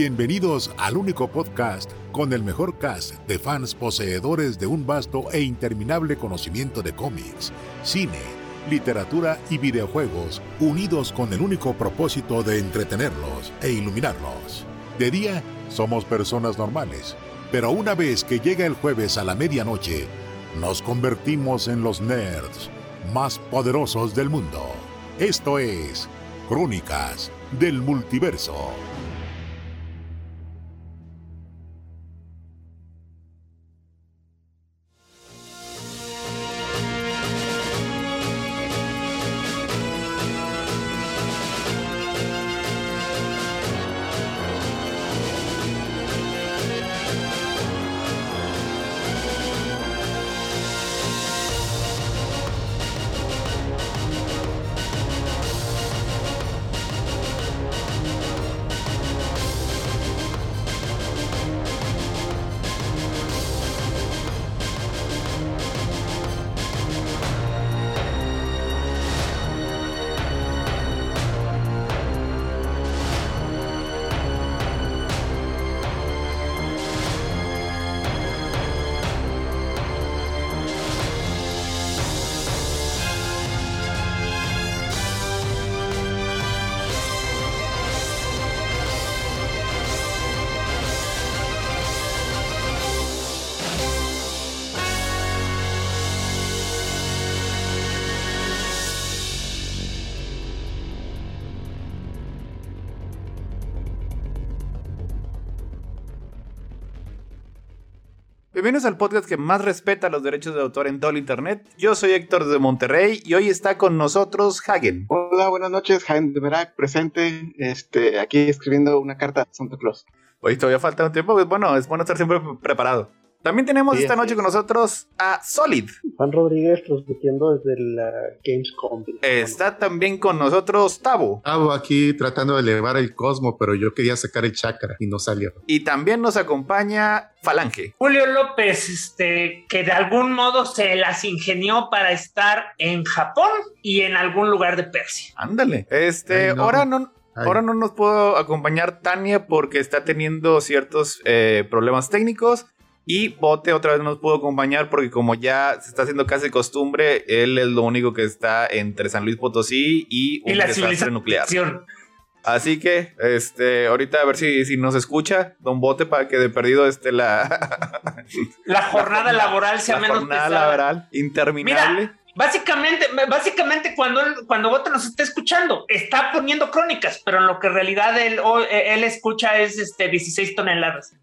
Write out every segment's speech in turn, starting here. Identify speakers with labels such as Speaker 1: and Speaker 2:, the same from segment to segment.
Speaker 1: Bienvenidos al único podcast con el mejor cast de fans poseedores de un vasto e interminable conocimiento de cómics, cine, literatura y videojuegos, unidos con el único propósito de entretenerlos e iluminarlos. De día, somos personas normales, pero una vez que llega el jueves a la medianoche, nos convertimos en los nerds más poderosos del mundo. Esto es Crónicas del Multiverso.
Speaker 2: Bienvenidos al podcast que más respeta los derechos de autor en todo el internet. Yo soy Héctor de Monterrey y hoy está con nosotros Hagen.
Speaker 3: Hola, buenas noches, Hagen de Verac, presente, este, aquí escribiendo una carta a Santa Claus.
Speaker 2: Hoy todavía falta un tiempo, pues bueno, es bueno estar siempre preparado. También tenemos
Speaker 3: Sí,
Speaker 2: esta noche
Speaker 3: es.
Speaker 2: con nosotros a Solid.
Speaker 4: Juan Rodríguez transmitiendo desde la Gamescom.
Speaker 2: Está también con nosotros Tabo.
Speaker 5: Estaba aquí tratando de elevar el cosmo, pero yo quería sacar el chakra y no salió.
Speaker 2: Y también nos acompaña Falange.
Speaker 6: Julio López, este, que de algún modo se las ingenió para estar en Japón y en algún lugar de Persia.
Speaker 2: Ándale. Este,
Speaker 5: Ay, no.
Speaker 2: ahora no.
Speaker 5: Ay.
Speaker 2: Ahora no nos puedo acompañar Tania porque está teniendo ciertos eh, problemas técnicos. Y Bote otra vez no nos pudo acompañar porque como ya se está haciendo casi costumbre, él es lo único que está entre San Luis Potosí y un
Speaker 6: Y la
Speaker 2: desastre nuclear. Así que, este, ahorita a ver si, si nos escucha Don Bote para que de perdido este la,
Speaker 6: La jornada laboral sea
Speaker 2: la
Speaker 6: menos
Speaker 2: jornada
Speaker 6: pesada.
Speaker 2: laboral interminable.
Speaker 6: Mira, básicamente, básicamente cuando él, cuando Bote nos está escuchando, está poniendo crónicas, pero en lo que en realidad él, él escucha es este 16 toneladas.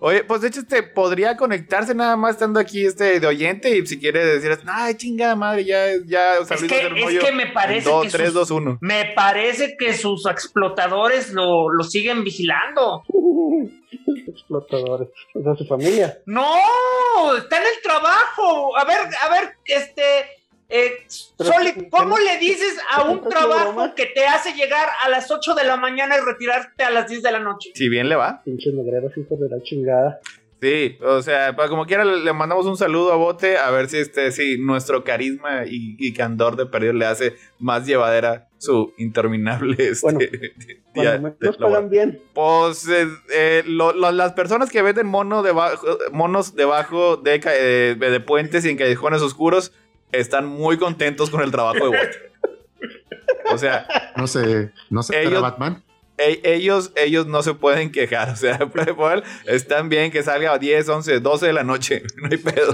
Speaker 2: Oye, pues de hecho, este podría conectarse nada más estando aquí este de oyente y si quiere decir, ay, chingada madre, ya, ya, San
Speaker 6: Es
Speaker 2: Luis
Speaker 6: que, es que me parece
Speaker 2: dos,
Speaker 6: que
Speaker 2: tres,
Speaker 6: sus-
Speaker 2: dos, uno.
Speaker 6: me parece que sus explotadores lo, lo siguen vigilando.
Speaker 4: Explotadores. O sea, su familia.
Speaker 6: No, está en el trabajo. A ver, a ver, este, eh,
Speaker 4: que-
Speaker 6: ¿cómo le dices a un trabajo que te hace llegar a las 8 de la mañana y retirarte a las 10 de la noche?
Speaker 2: Si bien le va.
Speaker 4: Pinches negreros, hijos de la chingada.
Speaker 2: Sí, o sea, para como quiera le mandamos un saludo a Bote a ver si este, si nuestro carisma y, y candor de perdido le hace más llevadera su interminable este,
Speaker 4: Bueno,
Speaker 2: día de
Speaker 4: nos pagan bien.
Speaker 2: Pues eh, eh, lo- lo- las personas que venden mono debajo, monos debajo de, eh, de puentes y en callejones oscuros están muy contentos con el trabajo de Bote. O sea,
Speaker 5: No sé, no sé,
Speaker 2: Ellos-
Speaker 5: ¿era Batman?
Speaker 2: e- ellos, ellos no se pueden quejar. O sea, él, están bien que salga a 10, 11, 12 de la noche. No hay pedo.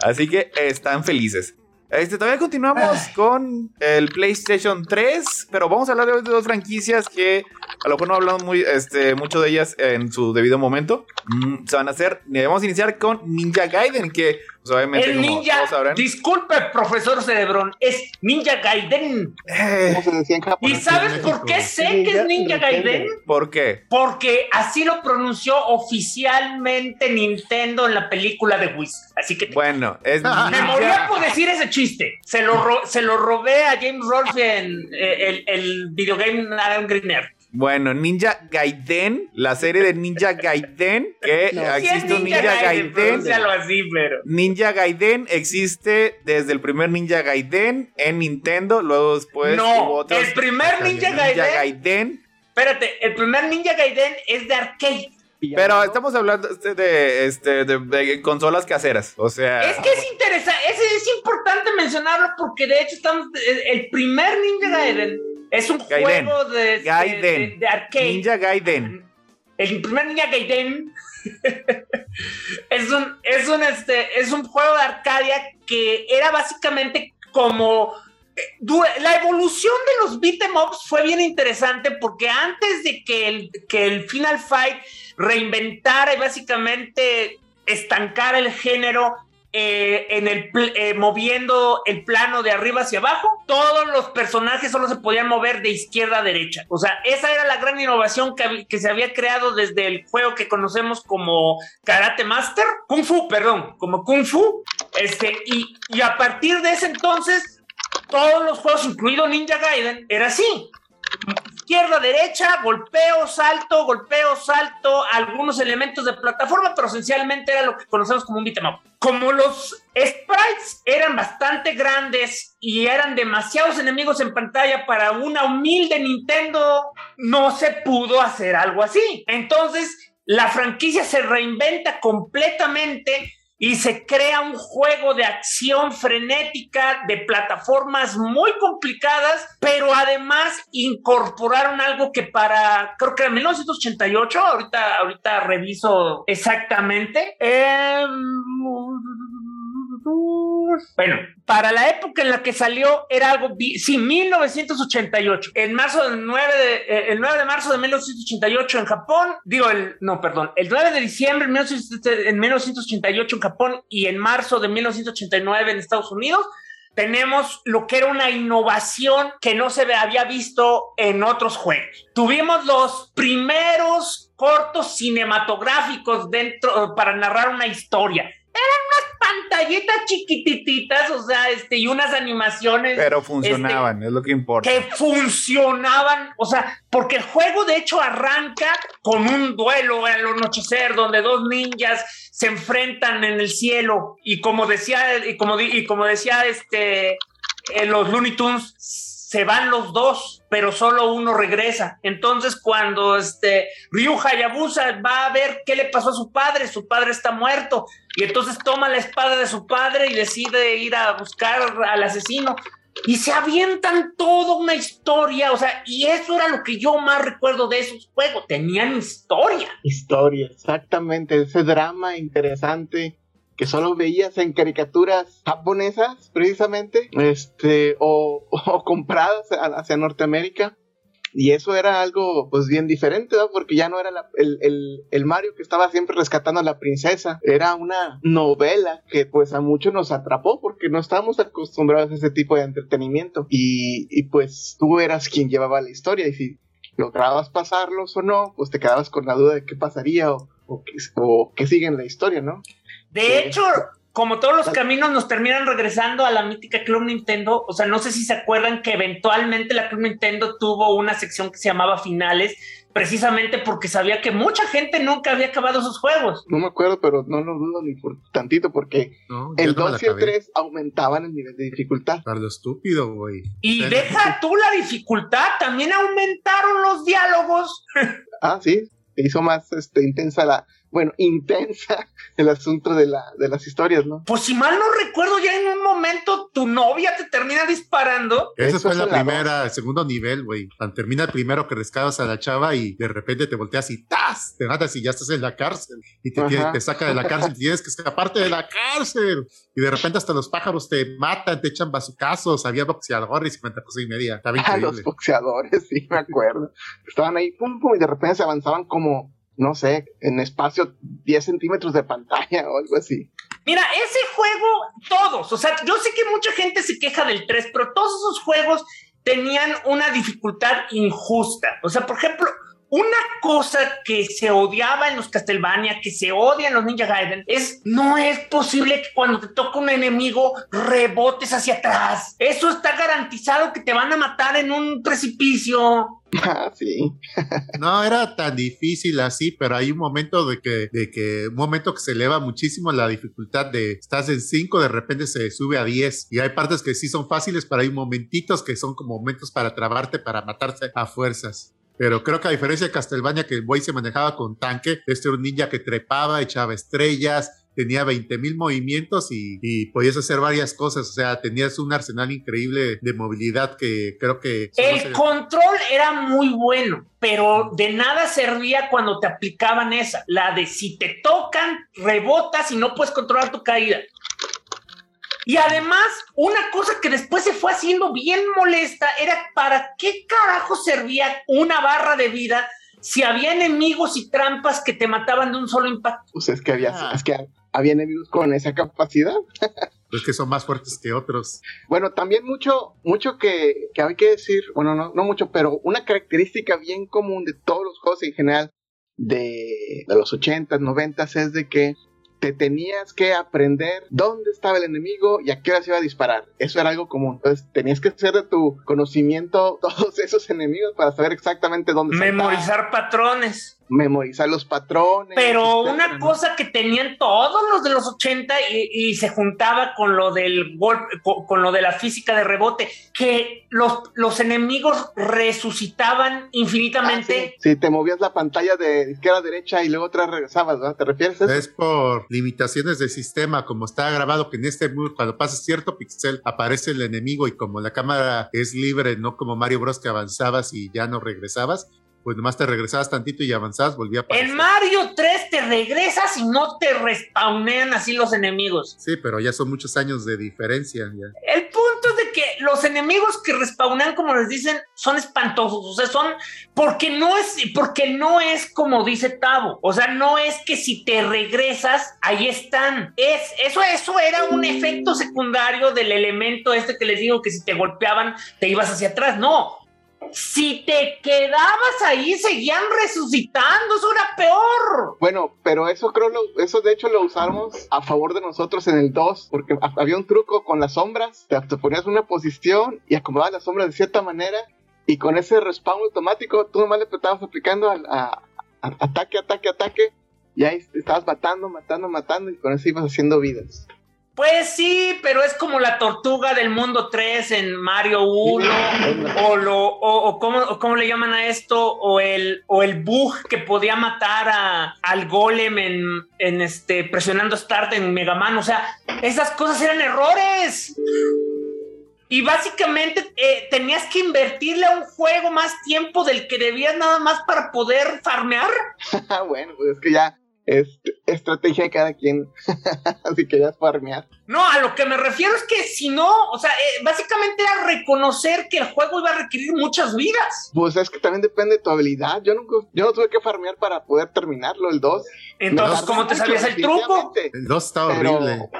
Speaker 2: Así que están felices. Este, todavía continuamos con el PlayStation 3, pero vamos a hablar de dos franquicias que a lo mejor no hablamos muy, este, mucho de ellas en su debido momento. Mm, se van a hacer, vamos a iniciar con Ninja Gaiden, que pues, obviamente
Speaker 6: El
Speaker 2: como
Speaker 6: ninja,
Speaker 2: todos sabrán,
Speaker 6: disculpe, profesor Cerebrón, es Ninja Gaiden.
Speaker 2: eh,
Speaker 3: ¿Cómo se decía en
Speaker 6: ¿Y sabes por qué sé que
Speaker 4: Ninja
Speaker 6: es Ninja. Gaiden?
Speaker 2: ¿por qué?
Speaker 6: Porque así lo pronunció oficialmente Nintendo en la película de Wiz. Así que
Speaker 2: Bueno, es
Speaker 6: Me moría por decir ese chiste. Se lo, ro- se lo robé a James Rolfe en eh, el, el videogame Adam Greener.
Speaker 2: Bueno, Ninja Gaiden, la serie de Ninja Gaiden, que
Speaker 4: No.
Speaker 2: Existe un Ninja Gaiden.
Speaker 6: así, pero.
Speaker 2: Ninja Gaiden existe desde el primer Ninja Gaiden en Nintendo, luego después hubo
Speaker 6: no,
Speaker 2: otros
Speaker 6: el primer Ninja
Speaker 2: Ninja
Speaker 6: Gaiden
Speaker 2: Gaiden
Speaker 6: espérate, el primer Ninja Gaiden es de arcade.
Speaker 2: Pero estamos hablando este, de, este, de, de consolas caseras. O sea.
Speaker 6: Es que es interesante, es, es importante mencionarlo porque de hecho estamos. El, el primer Ninja Gaiden es un
Speaker 2: Gaiden.
Speaker 6: juego de, de-
Speaker 2: Gaiden.
Speaker 6: de- de arcade.
Speaker 2: Ninja Gaiden.
Speaker 6: El primer Ninja Gaiden es un, es un, este, es un juego de Arcadia que era básicamente como eh, la evolución de los beat'em ups fue bien interesante porque antes de que el, que el Final Fight reinventara y básicamente estancara el género eh, en el eh, moviendo el plano de arriba hacia abajo, todos los personajes solo se podían mover de izquierda a derecha. O sea, esa era la gran innovación que, que se había creado desde el juego que conocemos como Karate Master, Kung Fu, perdón, como Kung Fu. Este, y, y a partir de ese entonces, todos los juegos, incluido Ninja Gaiden, era así izquierda, derecha, golpeo, salto, golpeo, salto, algunos elementos de plataforma, pero esencialmente era lo que conocemos como un beat'em up. Como los sprites eran bastante grandes y eran demasiados enemigos en pantalla para una humilde Nintendo, no se pudo hacer algo así. Entonces, la franquicia se reinventa completamente y se crea un juego de acción frenética de plataformas muy complicadas, pero además incorporaron algo que para, creo que era 1988, ahorita, ahorita reviso exactamente. Em, bueno, para la época en la que salió era algo, sí, 1988. En marzo del 9 de, eh, el 9 de marzo de 1988 en Japón, digo el, no, perdón, el 9 de diciembre en 1900 en 1988 en Japón y en marzo de 1989 en Estados Unidos, tenemos lo que era una innovación que no se había visto en otros juegos. Tuvimos los primeros cortos cinematográficos dentro para narrar una historia. Eran unas pantallitas chiquitititas, o sea, este, y unas animaciones
Speaker 2: Pero funcionaban, es lo que importa.
Speaker 6: que funcionaban, o sea, porque el juego de hecho arranca con un duelo al anochecer donde dos ninjas se enfrentan en el cielo y como decía y como, di- y como decía este en los Looney Tunes se van los dos, pero solo uno regresa. Entonces, cuando este Ryu Hayabusa va a ver qué le pasó a su padre, su padre está muerto, y entonces toma la espada de su padre y decide ir a buscar al asesino. Y se avientan toda una historia, o sea, y eso era lo que yo más recuerdo de esos juegos, tenían historia.
Speaker 3: Historia, exactamente. Ese drama interesante que solo veías en caricaturas japonesas, precisamente, este, o, o compradas hacia Norteamérica. Y eso era algo, pues, bien diferente, ¿no? Porque ya no era la- el, el- el Mario que estaba siempre rescatando a la princesa. Era una novela que, pues, a muchos nos atrapó porque no estábamos acostumbrados a ese tipo de entretenimiento. Y, y, pues, tú eras quien llevaba la historia. Y si lograbas pasarlos o no, pues te quedabas con la duda de qué pasaría o, o, o qué sigue en la historia, ¿no?
Speaker 6: De hecho, como todos los caminos nos terminan regresando a la mítica Club Nintendo, o sea, no sé si se acuerdan que eventualmente la Club Nintendo tuvo una sección que se llamaba Finales, precisamente porque sabía que mucha gente nunca había acabado sus juegos.
Speaker 3: No me acuerdo, pero no lo dudo ni por tantito porque
Speaker 5: No,
Speaker 3: el
Speaker 5: no me la
Speaker 3: 2 y el
Speaker 5: acabé.
Speaker 3: 3 aumentaban el nivel de dificultad.
Speaker 5: Para lo estúpido, güey.
Speaker 6: Y deja tú la dificultad, también aumentaron los diálogos.
Speaker 3: Ah, sí, se hizo más este, intensa la, bueno, intensa el asunto de, la, de las historias, ¿no?
Speaker 6: Pues si mal no recuerdo, ya en un momento tu novia te termina disparando.
Speaker 5: Esa fue
Speaker 3: es
Speaker 5: la primera, el segundo nivel, güey. Cuando termina el primero que rescatas a la chava y de repente te volteas y ¡tas! Te matas y ya estás en la cárcel. Y te,
Speaker 3: Ajá.
Speaker 5: tiene- te saca de la cárcel y tienes que escaparte de la cárcel. Y de repente hasta los pájaros te matan, te echan bazucazos. Había boxeadores y cuenta cosa y media. Estaba
Speaker 3: A los
Speaker 5: increíble.
Speaker 3: boxeadores, sí, me acuerdo. Estaban ahí, pum, pum, y de repente se avanzaban como, no sé, en espacio 10 centímetros de pantalla o algo así.
Speaker 6: Mira, ese juego, todos, o sea, yo sé que mucha gente se queja del 3, pero todos esos juegos tenían una dificultad injusta. O sea, por ejemplo, una cosa que se odiaba en los Castlevania, que se odia en los Ninja Gaiden, es no es posible que cuando te toca un enemigo rebotes hacia atrás. Eso está garantizado que te van a matar en un precipicio.
Speaker 3: Ah, sí.
Speaker 5: No era tan difícil así, pero hay un momento de que, de que, un momento que se eleva muchísimo la dificultad de estás en 5, de repente se sube a 10. Y hay partes que sí son fáciles, pero hay momentitos que son como momentos para trabarte, para matarse a fuerzas. Pero creo que a diferencia de Castlevania, que el buey se manejaba con tanque, este era un ninja que trepaba, echaba estrellas, tenía 20 mil movimientos y, y, podías hacer varias cosas. O sea, tenías un arsenal increíble de movilidad que creo que...
Speaker 6: El control era muy bueno, pero de nada servía cuando te aplicaban esa. La de si te tocan, rebotas y no puedes controlar tu caída. Y además, una cosa que después se fue haciendo bien molesta era para qué carajo servía una barra de vida si había enemigos y trampas que te mataban de un solo impacto.
Speaker 3: Pues es que había, ah. es que había enemigos con esa capacidad.
Speaker 5: pues que son más fuertes que otros.
Speaker 3: Bueno, también mucho, mucho que, que hay que decir, bueno, no, no mucho, pero una característica bien común de todos los juegos en general de, de los 80s, 90 es de que te tenías que aprender dónde estaba el enemigo y a qué hora se iba a disparar. Eso era algo común. Entonces tenías que hacer de tu conocimiento todos esos enemigos para saber exactamente dónde
Speaker 6: Memorizar patrones
Speaker 3: memorizar los patrones.
Speaker 6: Pero una cosa que tenían todos los de los 80 y, se juntaba con lo del golpe, con, lo de la física de rebote, que los, los enemigos resucitaban infinitamente.
Speaker 3: Ah, sí. te movías la pantalla de izquierda a derecha y luego otra regresabas, ¿verdad? ¿Te refieres a eso?
Speaker 5: Es por limitaciones del sistema, como está grabado que en este cuando pasas cierto pixel aparece el enemigo y como la cámara es libre, no como Mario Bros que avanzabas y ya no regresabas, pues nomás te regresabas tantito y avanzabas, volvía a
Speaker 6: pasar. En Mario 3 te regresas y no te respawnean así los enemigos.
Speaker 5: Sí, pero ya son muchos años de diferencia. Ya.
Speaker 6: El punto es de que los enemigos que respawnean, como les dicen, son espantosos. O sea, son porque no es, porque no es como dice Tavo. O sea, no es que si te regresas, ahí están. Es, eso, eso era un efecto secundario del elemento este que les digo que si te golpeaban, te ibas hacia atrás. No si te quedabas ahí, seguían resucitando, eso era peor.
Speaker 3: Bueno, pero eso creo, lo, eso de hecho lo usamos a favor de nosotros en el 2, porque había un truco con las sombras, te, ponías una posición y acomodabas las sombras de cierta manera, y con ese respawn automático, tú nomás le estabas aplicando a, ataque, ataque, ataque, y ahí estabas matando, matando, matando, y con eso ibas haciendo vidas.
Speaker 6: Pues sí, pero es como la tortuga del mundo 3 en Mario 1, o, lo, o, ¿cómo, le llaman a esto, o el, o el bug que podía matar a, al golem en, en este, presionando Start en Mega Man. O sea, esas cosas eran errores. Y básicamente eh, tenías que invertirle a un juego más tiempo del que debías nada más para poder farmear.
Speaker 3: bueno, pues es que ya es estrategia de cada quien. Así que ya es farmear.
Speaker 6: No, a lo que me refiero es que si no, o sea, eh, básicamente era reconocer que el juego iba a requerir muchas vidas.
Speaker 3: Pues es que también depende de tu habilidad. Yo nunca, yo no tuve que farmear para poder terminarlo, el 2.
Speaker 6: Entonces, ¿cómo te sabías el truco?
Speaker 5: El 2 estaba horrible.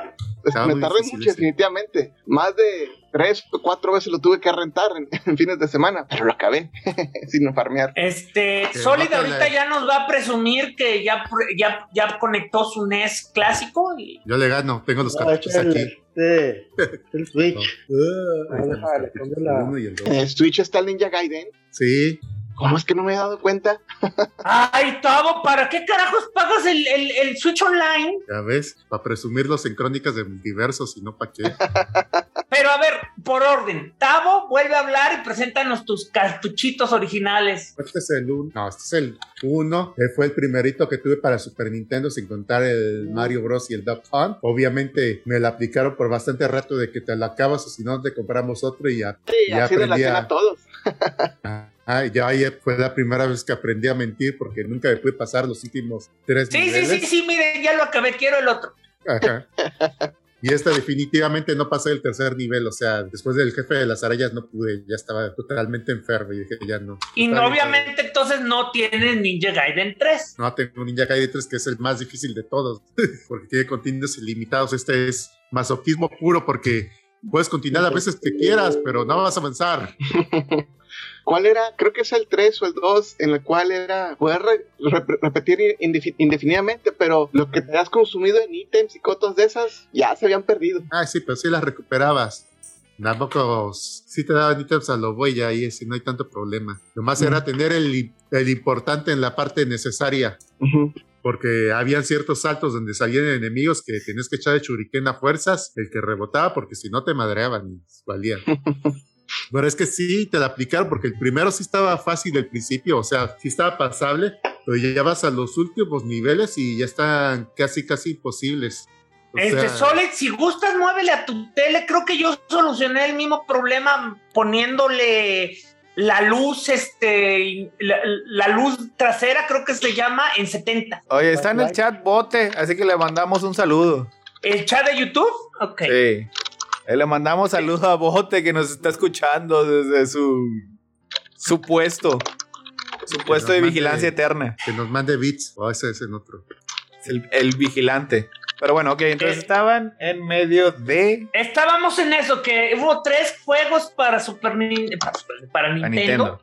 Speaker 3: me tardé mucho, definitivamente. Más de tres o cuatro veces lo tuve que rentar en, fines de semana, pero lo acabé sin farmear.
Speaker 6: Este, Solid ahorita ya nos va a presumir que ya, ya, ya conectó su NES clásico. Y...
Speaker 5: Yo le gano, tengo los cartuchos aquí.
Speaker 4: el Switch.
Speaker 3: el Switch está el Ninja Gaiden.
Speaker 5: Sí.
Speaker 3: ¿Cómo es que no me he dado cuenta?
Speaker 6: Ay, Tavo, ¿para qué carajos pagas el, el, Switch Online?
Speaker 5: Ya ves, para presumirlos en crónicas de multiversos y no para qué.
Speaker 6: Pero a ver, por orden, Tavo vuelve a hablar y preséntanos tus cartuchitos originales.
Speaker 5: Este es el 1. No, este es el 1. Fue el primerito que tuve para Super Nintendo sin contar el Mario Bros. y el Duck Hunt. Obviamente me la aplicaron por bastante rato de que te la acabas o si no te compramos otro y ya.
Speaker 3: Sí, ya así aprendí a... a todos.
Speaker 5: Ah, ya ahí fue la primera vez que aprendí a mentir porque nunca me pude pasar los últimos tres
Speaker 6: sí, Sí, sí, sí, mire, ya lo acabé, quiero el otro. Ajá.
Speaker 5: Y esta definitivamente no pasé el tercer nivel, o sea, después del jefe de las arañas no pude, ya estaba totalmente enfermo y dije, ya no.
Speaker 6: Y obviamente entonces no tiene Ninja Gaiden 3.
Speaker 5: No, tengo Ninja Gaiden 3 que es el más difícil de todos, porque tiene contenidos ilimitados. Este es masoquismo puro porque puedes continuar a veces que quieras, pero no vas a avanzar.
Speaker 3: ¿Cuál era? Creo que es el 3 o el 2, en el cual era poder repetir indefinidamente, pero lo que te has consumido en ítems y cotos de esas ya se habían perdido.
Speaker 5: Ah, sí, pero sí las recuperabas. Tampoco sí te daban ítems a lo y ahí sí no hay tanto problema. Lo más era tener el, el, importante en la parte necesaria. Porque habían ciertos saltos donde salían enemigos que tenías que echar de churiquén a fuerzas, el que rebotaba, porque si no te madreaban y valían. Pero es que sí, te la aplicaron porque el primero sí estaba fácil del principio, o sea, sí estaba pasable, pero ya vas a los últimos niveles y ya están casi, casi imposibles. O
Speaker 6: Este
Speaker 5: sea,
Speaker 6: Solid, si gustas, muévele a tu tele. Creo que yo solucioné el mismo problema poniéndole la luz, este, la, la luz trasera, creo que se llama, en 70.
Speaker 2: Oye, está en el chat bote, así que le mandamos un saludo.
Speaker 6: ¿El chat de YouTube? Ok.
Speaker 2: Sí. Eh, Le mandamos saludos a Bote que nos está escuchando desde su, su puesto. Su puesto de vigilancia
Speaker 5: mande-
Speaker 2: eterna.
Speaker 5: que nos mande bits, o ese es en otro.
Speaker 2: Es el, el vigilante. Pero bueno, ok, entonces
Speaker 6: Eh.
Speaker 2: estaban en medio de
Speaker 6: Estábamos en eso, que hubo tres juegos para Super Nin- para, Super- para
Speaker 2: la
Speaker 6: Nintendo,
Speaker 2: Nintendo.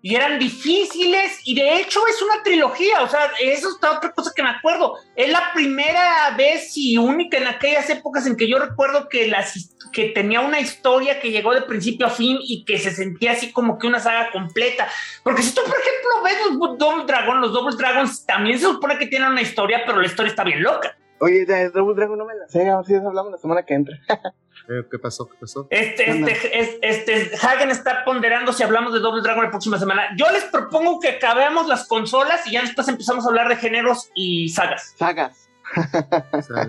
Speaker 6: y eran difíciles y de hecho es una trilogía, o sea, eso está otra cosa que me acuerdo. Es la primera vez y única en aquellas épocas en que yo recuerdo que las que tenía una historia que llegó de principio a fin y que se sentía así como que una saga completa. Porque si tú, por ejemplo, ves los Double Dragon, los Double Dragons también se supone que tienen una historia, pero la historia está bien loca.
Speaker 3: Oye, de Double Dragon no me la sé, a ver si hablamos la semana que entra.
Speaker 5: Eh, ¿Qué pasó? ¿Qué pasó?
Speaker 6: Este, este, es- este, Hagen está ponderando si hablamos de Double Dragon la próxima semana. Yo les propongo que acabemos las consolas y ya después empezamos a hablar de géneros y sagas.
Speaker 3: Sagas.
Speaker 5: Sea,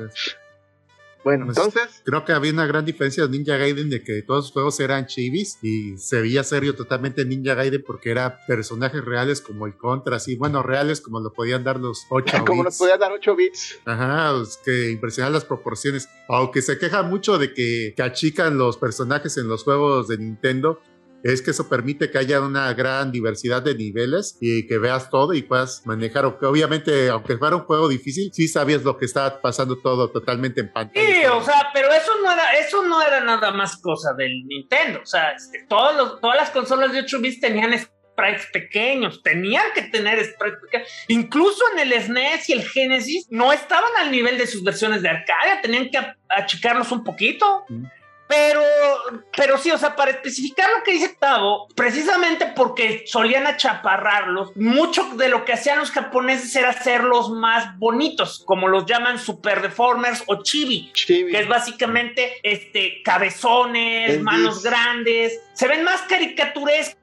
Speaker 3: Bueno,
Speaker 5: Pues-
Speaker 3: entonces,
Speaker 5: creo que había una gran diferencia de Ninja Gaiden de que todos los juegos eran chivis y se veía serio totalmente Ninja Gaiden porque era personajes reales como el Contra, así, bueno, reales como lo podían dar los 8
Speaker 3: como nos podía dar 8 bits.
Speaker 5: Ajá, es que impresionan las proporciones. Aunque se queja mucho de que, que achican los personajes en los juegos de Nintendo, es que eso permite que haya una gran diversidad de niveles y que veas todo y puedas manejar. Obviamente, aunque fuera un juego difícil, sí sabías lo que estaba pasando todo totalmente en pantalla.
Speaker 6: Sí, o sea, pero eso no era, eso no era nada más cosa del Nintendo. O sea, este, todos los- todas las consolas de 8 bits tenían sprites pequeños, tenían que tener sprites pequeños. Incluso en el SNES y el Genesis no estaban al nivel de sus versiones de arcade, tenían que achicarlos un poquito.
Speaker 5: Mm.
Speaker 6: Pero, pero sí, o sea, para especificar lo que dice Tavo, precisamente porque solían achaparrarlos, mucho de lo que hacían los japoneses era hacerlos más bonitos, como los llaman super deformers o chibi,
Speaker 3: Chibi.
Speaker 6: que es básicamente este cabezones, manos grandes, se ven más caricaturescos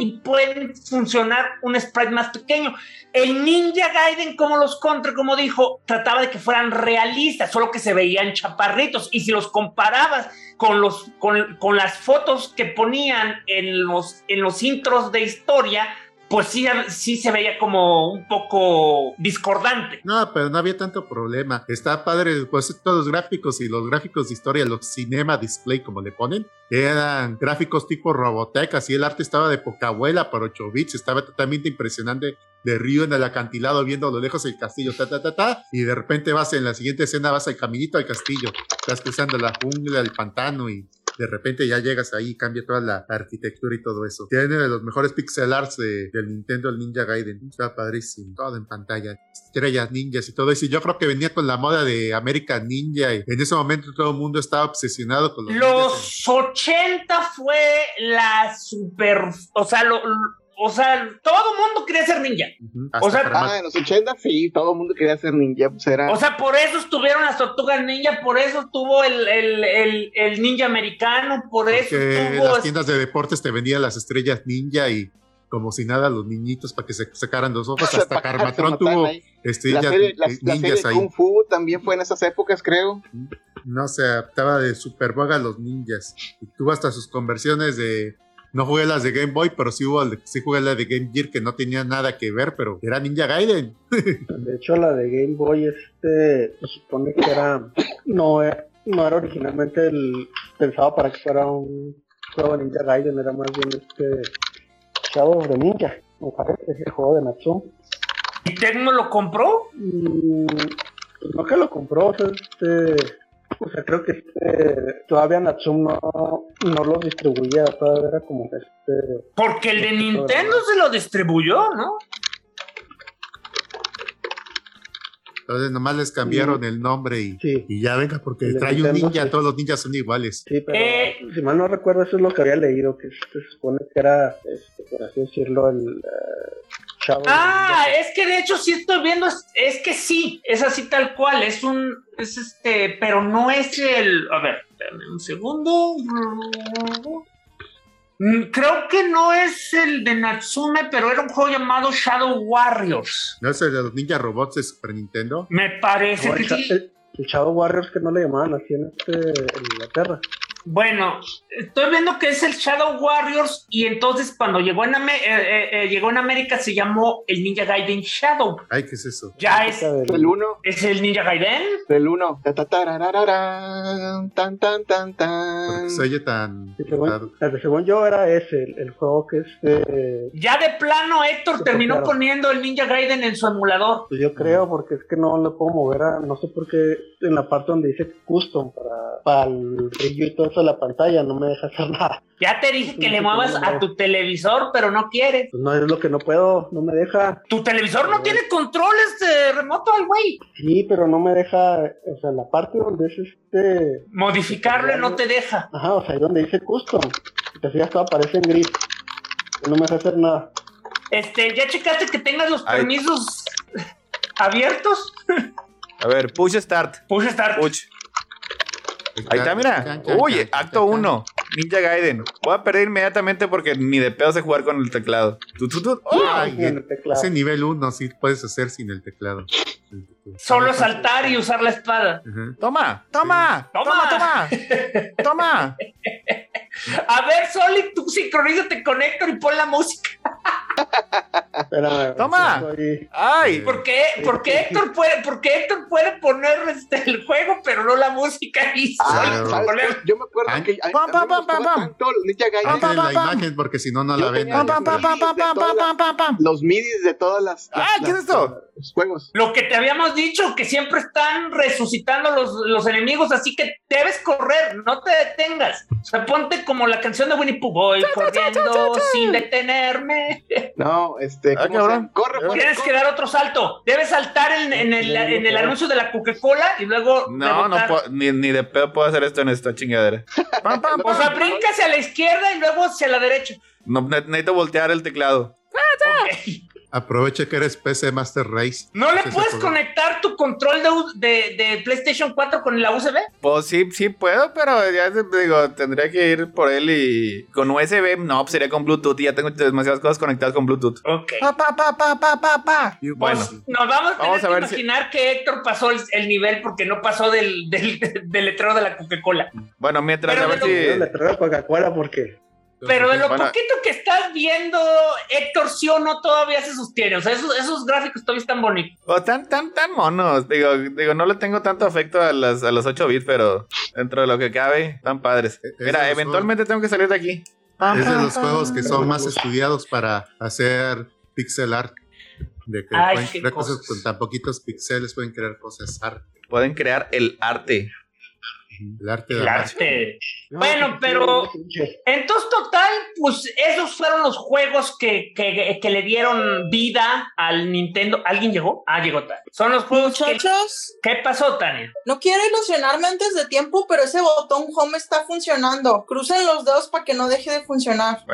Speaker 6: Y pueden funcionar un sprite más pequeño. El Ninja Gaiden, como los contra, como dijo, trataba de que fueran realistas, solo que se veían chaparritos. Y si los comparabas con, los, con, con las fotos que ponían en los, en los intros de historia, pues sí, sí se veía como un poco discordante.
Speaker 5: No, pero no había tanto problema. Está padre, pues todos los gráficos y los gráficos de historia, los cinema display, como le ponen, eran gráficos tipo Robotech, así el arte estaba de poca abuela por 8 bits, estaba totalmente impresionante de río en el acantilado viendo a lo lejos el castillo, ta, ta, ta, ta, y de repente vas en la siguiente escena, vas al caminito al castillo, estás cruzando la jungla, el pantano y de repente ya llegas ahí y cambia toda la arquitectura y todo eso. Tiene de los mejores pixel arts de- del Nintendo, el Ninja Gaiden. Está padrísimo, todo en pantalla, estrellas ninjas y todo eso. Y yo creo que venía con la moda de American Ninja y en ese momento todo el mundo estaba obsesionado con los, ninjas.
Speaker 6: Los 80 fue la super. O sea, lo, o sea, todo mundo quería ser ninja.
Speaker 5: Ujú,
Speaker 6: o sea,
Speaker 3: Ah, en los 80 sí, todo el mundo quería ser ninja, pues era...
Speaker 6: O sea, por eso estuvieron las tortugas ninja, por eso tuvo el, el, el, el ninja americano, por eso
Speaker 5: Porque
Speaker 6: tuvo.
Speaker 5: las tiendas de deportes te vendían las estrellas ninja y como si nada los niñitos para que se sacaran los ojos. Hasta Carmatrón tuvo estrellas
Speaker 3: la serie, la, la serie
Speaker 5: ninjas ahí.
Speaker 3: Kung Fu también fue en esas épocas, creo.
Speaker 5: No se adaptaba de super boga a los ninjas. Y tuvo hasta sus conversiones de. No jugué las de Game Boy, pero sí, hubo, sí jugué la de Game Gear que no tenía nada que ver, pero era Ninja Gaiden.
Speaker 4: De hecho, la de Game Boy, este, se supone que era, no, e- no era originalmente el, pensado para que fuera un juego de Ninja Gaiden, era más bien este Shadow of the Ninja, me parece, el juego de Natsume.
Speaker 6: ¿Y Tecmo lo compró?
Speaker 4: Mm, no que lo compró, o sea, este, o sea, creo que este, todavía Natsume no, no los distribuía, todavía era como este,
Speaker 6: Porque el de Nintendo se lo distribuyó, ¿no?
Speaker 5: Entonces nomás les cambiaron el nombre y,
Speaker 4: sí.
Speaker 5: y ya venga, porque
Speaker 4: El
Speaker 5: trae un ninja,
Speaker 4: sí.
Speaker 5: todos los ninjas son iguales.
Speaker 4: Sí, pero
Speaker 6: Eh,
Speaker 4: si mal no recuerdo, eso es lo que había leído, que se supone que era, este, por así decirlo, el of the
Speaker 6: Ah, es que de hecho sí estoy viendo, es, es que sí, es así tal cual, es un, es este, pero no es el, a ver, espérame un segundo. Mm, Creo que no es el de Natsume, pero era un juego llamado Shadow Warriors.
Speaker 5: ¿No es el de los ninja robots de Super Nintendo?
Speaker 6: Me parece
Speaker 4: No,
Speaker 6: que
Speaker 4: el,
Speaker 6: sí.
Speaker 4: el- el Shadow Warriors que no le llamaban así en, este, en Inglaterra.
Speaker 6: Bueno, estoy viendo que es el Shadow Warriors y entonces cuando llegó en, Ame- eh, eh, eh, llegó en América se llamó el Ninja Gaiden Shadow.
Speaker 5: Ay, ¿qué es eso?
Speaker 6: Ya es,
Speaker 3: El 1,
Speaker 6: es el Ninja Gaiden.
Speaker 3: el 1. Ta, ta, tararararán, Tan, tan, tan, tan.
Speaker 5: se oye tan...
Speaker 4: Según, yo era ese, el, el juego que es, eh,
Speaker 6: Ya de plano Héctor terminó
Speaker 4: claro.
Speaker 6: poniendo el Ninja Gaiden en su emulador.
Speaker 4: pues yo creo, porque es que no le puedo mover a, no sé por qué, en la parte donde dice custom para, para el de la pantalla, no me deja hacer nada.
Speaker 6: Ya te dije que le muevas a tu televisor, pero no quieres.
Speaker 4: Pues no es lo que no puedo, no me deja.
Speaker 6: Tu televisor no tiene controles de remoto al güey.
Speaker 4: Sí, pero no me deja, o sea, la parte donde es este,
Speaker 6: Modificarle no te deja.
Speaker 4: ajá, o sea, ahí donde dice custom, si te fijas todo aparece en gris. Y no me deja hacer nada.
Speaker 6: Este, ¿ya checaste que tengas los
Speaker 2: Ay.
Speaker 6: permisos abiertos?
Speaker 2: A ver, push start.
Speaker 6: Push start.
Speaker 2: Push. Ahí está, mira. Uy, acto 1. Ninja Gaiden. Voy a perder inmediatamente porque ni de pedo sé jugar con el teclado. Tu, tu, tu.
Speaker 5: Ay,
Speaker 4: en el teclado.
Speaker 5: ese nivel 1 sí puedes hacer sin el teclado.
Speaker 6: Solo saltar y usar la espada.
Speaker 2: Toma, toma,
Speaker 6: Toma.
Speaker 2: toma, toma, toma.
Speaker 6: A ver, Solid, tú sincronízate con Héctor y pon la música.
Speaker 2: Toma.
Speaker 4: Estoy...
Speaker 2: Ay.
Speaker 6: ¿Por qué, por Héctor puede, porque Héctor puede poner este, el juego, pero no la música? Y
Speaker 3: ah, yo me acuerdo que
Speaker 2: pam, pam, pam, pam, pam.
Speaker 5: porque si no no la ven.
Speaker 3: Los midis de todas las.
Speaker 2: ¿qué es esto?
Speaker 3: Juegos.
Speaker 6: Lo que te habíamos dicho que siempre están resucitando los, los enemigos, así que debes correr, no te detengas. O sea, ponte como la canción de Winnie Pooh, voy corriendo sin detenerme.
Speaker 3: No, este,
Speaker 2: Ah,
Speaker 3: ¿cómo se
Speaker 2: cabrón.
Speaker 3: Corre, corre,
Speaker 6: Tienes que dar otro salto. Debes saltar en, en el, en el anuncio de la Coca-Cola y luego.
Speaker 2: no, no puedo, ni, ni de pedo puedo hacer esto en esta chingadera. Pam, pam,
Speaker 6: O sea, brinca hacia la izquierda y luego hacia la derecha.
Speaker 2: No, ne- necesito voltear el teclado.
Speaker 6: Ok.
Speaker 5: Aprovecha que eres PC Master Race.
Speaker 6: ¿No le puedes conectar tu control de, de, de PlayStation 4 con la USB?
Speaker 2: Pues sí, sí puedo, pero ya digo, tendría que ir por él y con USB, no, pues sería con Bluetooth y ya tengo demasiadas cosas conectadas con Bluetooth.
Speaker 6: Ok.
Speaker 2: Pa, pa, pa, pa, pa, pa, pa.
Speaker 5: Y
Speaker 2: Bueno,
Speaker 6: Nos vamos a tener
Speaker 2: Vamos a
Speaker 6: que
Speaker 2: ver si-
Speaker 6: imaginar que Héctor pasó el, el nivel porque no pasó del, del, del letrero de la Coca-Cola.
Speaker 2: bueno, mientras
Speaker 6: Pero
Speaker 2: a ver si...
Speaker 4: Coca-Cola porque
Speaker 6: Pero de lo
Speaker 2: Bueno.
Speaker 6: poquito que estás viendo, Héctor, sí o no, todavía se sostiene. O sea, esos, esos gráficos todavía están bonitos.
Speaker 2: Oh, tan, tan, tan monos. Digo, digo, no le tengo tanto afecto a, las, a los 8 bits, pero dentro de lo que cabe, tan padres.
Speaker 5: Es de
Speaker 2: Mira, eventualmente tengo que salir de aquí.
Speaker 5: Es de los juegos que son más estudiados para hacer pixel art. De que
Speaker 6: Ay,
Speaker 5: pueden crear cosas
Speaker 6: cosas.
Speaker 5: con tan poquitos píxeles, pueden crear cosas arte.
Speaker 2: Pueden crear el arte.
Speaker 5: El arte de
Speaker 6: El
Speaker 5: la
Speaker 6: arte.
Speaker 4: No,
Speaker 6: Bueno, pero-. Entonces, total, pues esos fueron los juegos que, que, que le dieron vida al Nintendo. ¿Alguien llegó? Ah, llegó Tania. Son los juegos que...
Speaker 7: Muchachos,
Speaker 6: ¿Qué pasó, Tania?
Speaker 7: no quiero ilusionarme antes de tiempo, pero ese botón home está funcionando. Crucen los dedos para que no deje de funcionar.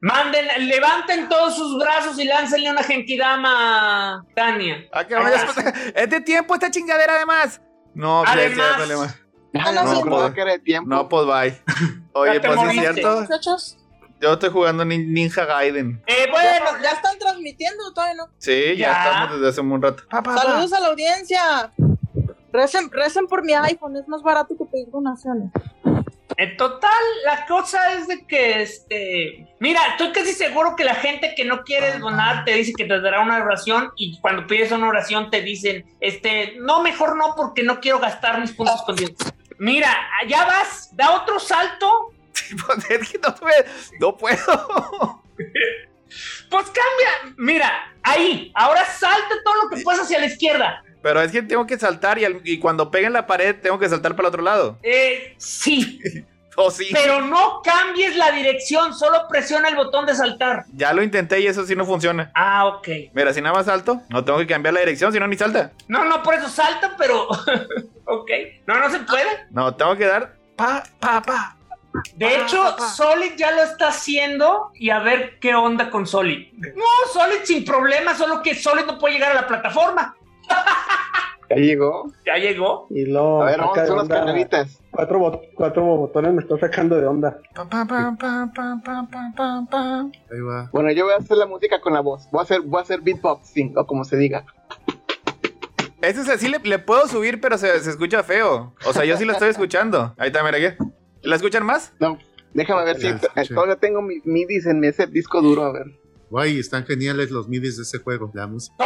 Speaker 6: Manden, levanten todos sus brazos y láncenle una genkidama, Tania.
Speaker 2: Ah, que vaya, es de tiempo esta chingadera además. No,
Speaker 6: Además.
Speaker 2: Más.
Speaker 7: Ah,
Speaker 3: no,
Speaker 7: no,
Speaker 2: no.
Speaker 3: tiempo.
Speaker 2: No, pues bye. Oye, pues es cierto.
Speaker 7: Muchachos,
Speaker 2: Yo estoy jugando Nin- Ninja Gaiden.
Speaker 6: Eh, bueno,
Speaker 7: ya están transmitiendo, todavía no.
Speaker 2: Sí, ya,
Speaker 6: Ya.
Speaker 2: estamos desde hace un rato. Pa, pa, pa.
Speaker 7: Saludos a la audiencia. Recen, recen por mi iPhone, es más barato que pedir donaciones.
Speaker 6: En total, la cosa es de que, este, mira, estoy casi seguro que la gente que no quiere donar te dice que te dará una oración y cuando pides una oración te dicen, este, no, mejor no porque no quiero gastar mis puntos con Dios. Mira, allá vas, da otro salto,
Speaker 2: Pues, es que no, no puedo.
Speaker 6: pues cambia, mira, ahí, ahora salta todo lo que puedas hacia la izquierda.
Speaker 2: Pero es que tengo que saltar y, al- y cuando pegue en la pared tengo que saltar para el otro lado.
Speaker 6: Eh, sí,
Speaker 2: Oh, sí.
Speaker 6: pero no cambies la dirección, solo presiona el botón de saltar.
Speaker 2: Ya lo intenté y eso sí no funciona.
Speaker 6: Ah, ok.
Speaker 2: Mira, si nada más salto, no tengo que cambiar la dirección, si no ni salta.
Speaker 6: No, no, por eso salta, pero, ok, no, no se puede.
Speaker 2: No, tengo que dar pa, pa, pa.
Speaker 6: De
Speaker 2: Ah,
Speaker 6: hecho,
Speaker 2: papá.
Speaker 6: Solid ya lo está haciendo y a ver qué onda con Solid. No, Solid sin problema, solo que Solid no puede llegar a la plataforma.
Speaker 3: Ya llegó.
Speaker 6: Ya llegó.
Speaker 4: Y luego.
Speaker 3: A ver, vamos a hacer carreritas.
Speaker 4: Cuatro, botones me están sacando de onda.
Speaker 2: Pa, pa, pa,
Speaker 5: Ahí va.
Speaker 3: Bueno, yo voy a hacer la música con la voz. Voy a hacer, voy a hacer beatboxing, o como se diga.
Speaker 2: Ese sí le, le, puedo subir, pero se, escucha feo. O sea, yo sí lo estoy escuchando. Ahí está, mira aquí. ¿La escuchan más?
Speaker 3: No, déjame ver si eh, todavía tengo mis midis en ese disco duro, a ver.
Speaker 5: Guay, están geniales los midis de ese juego. La música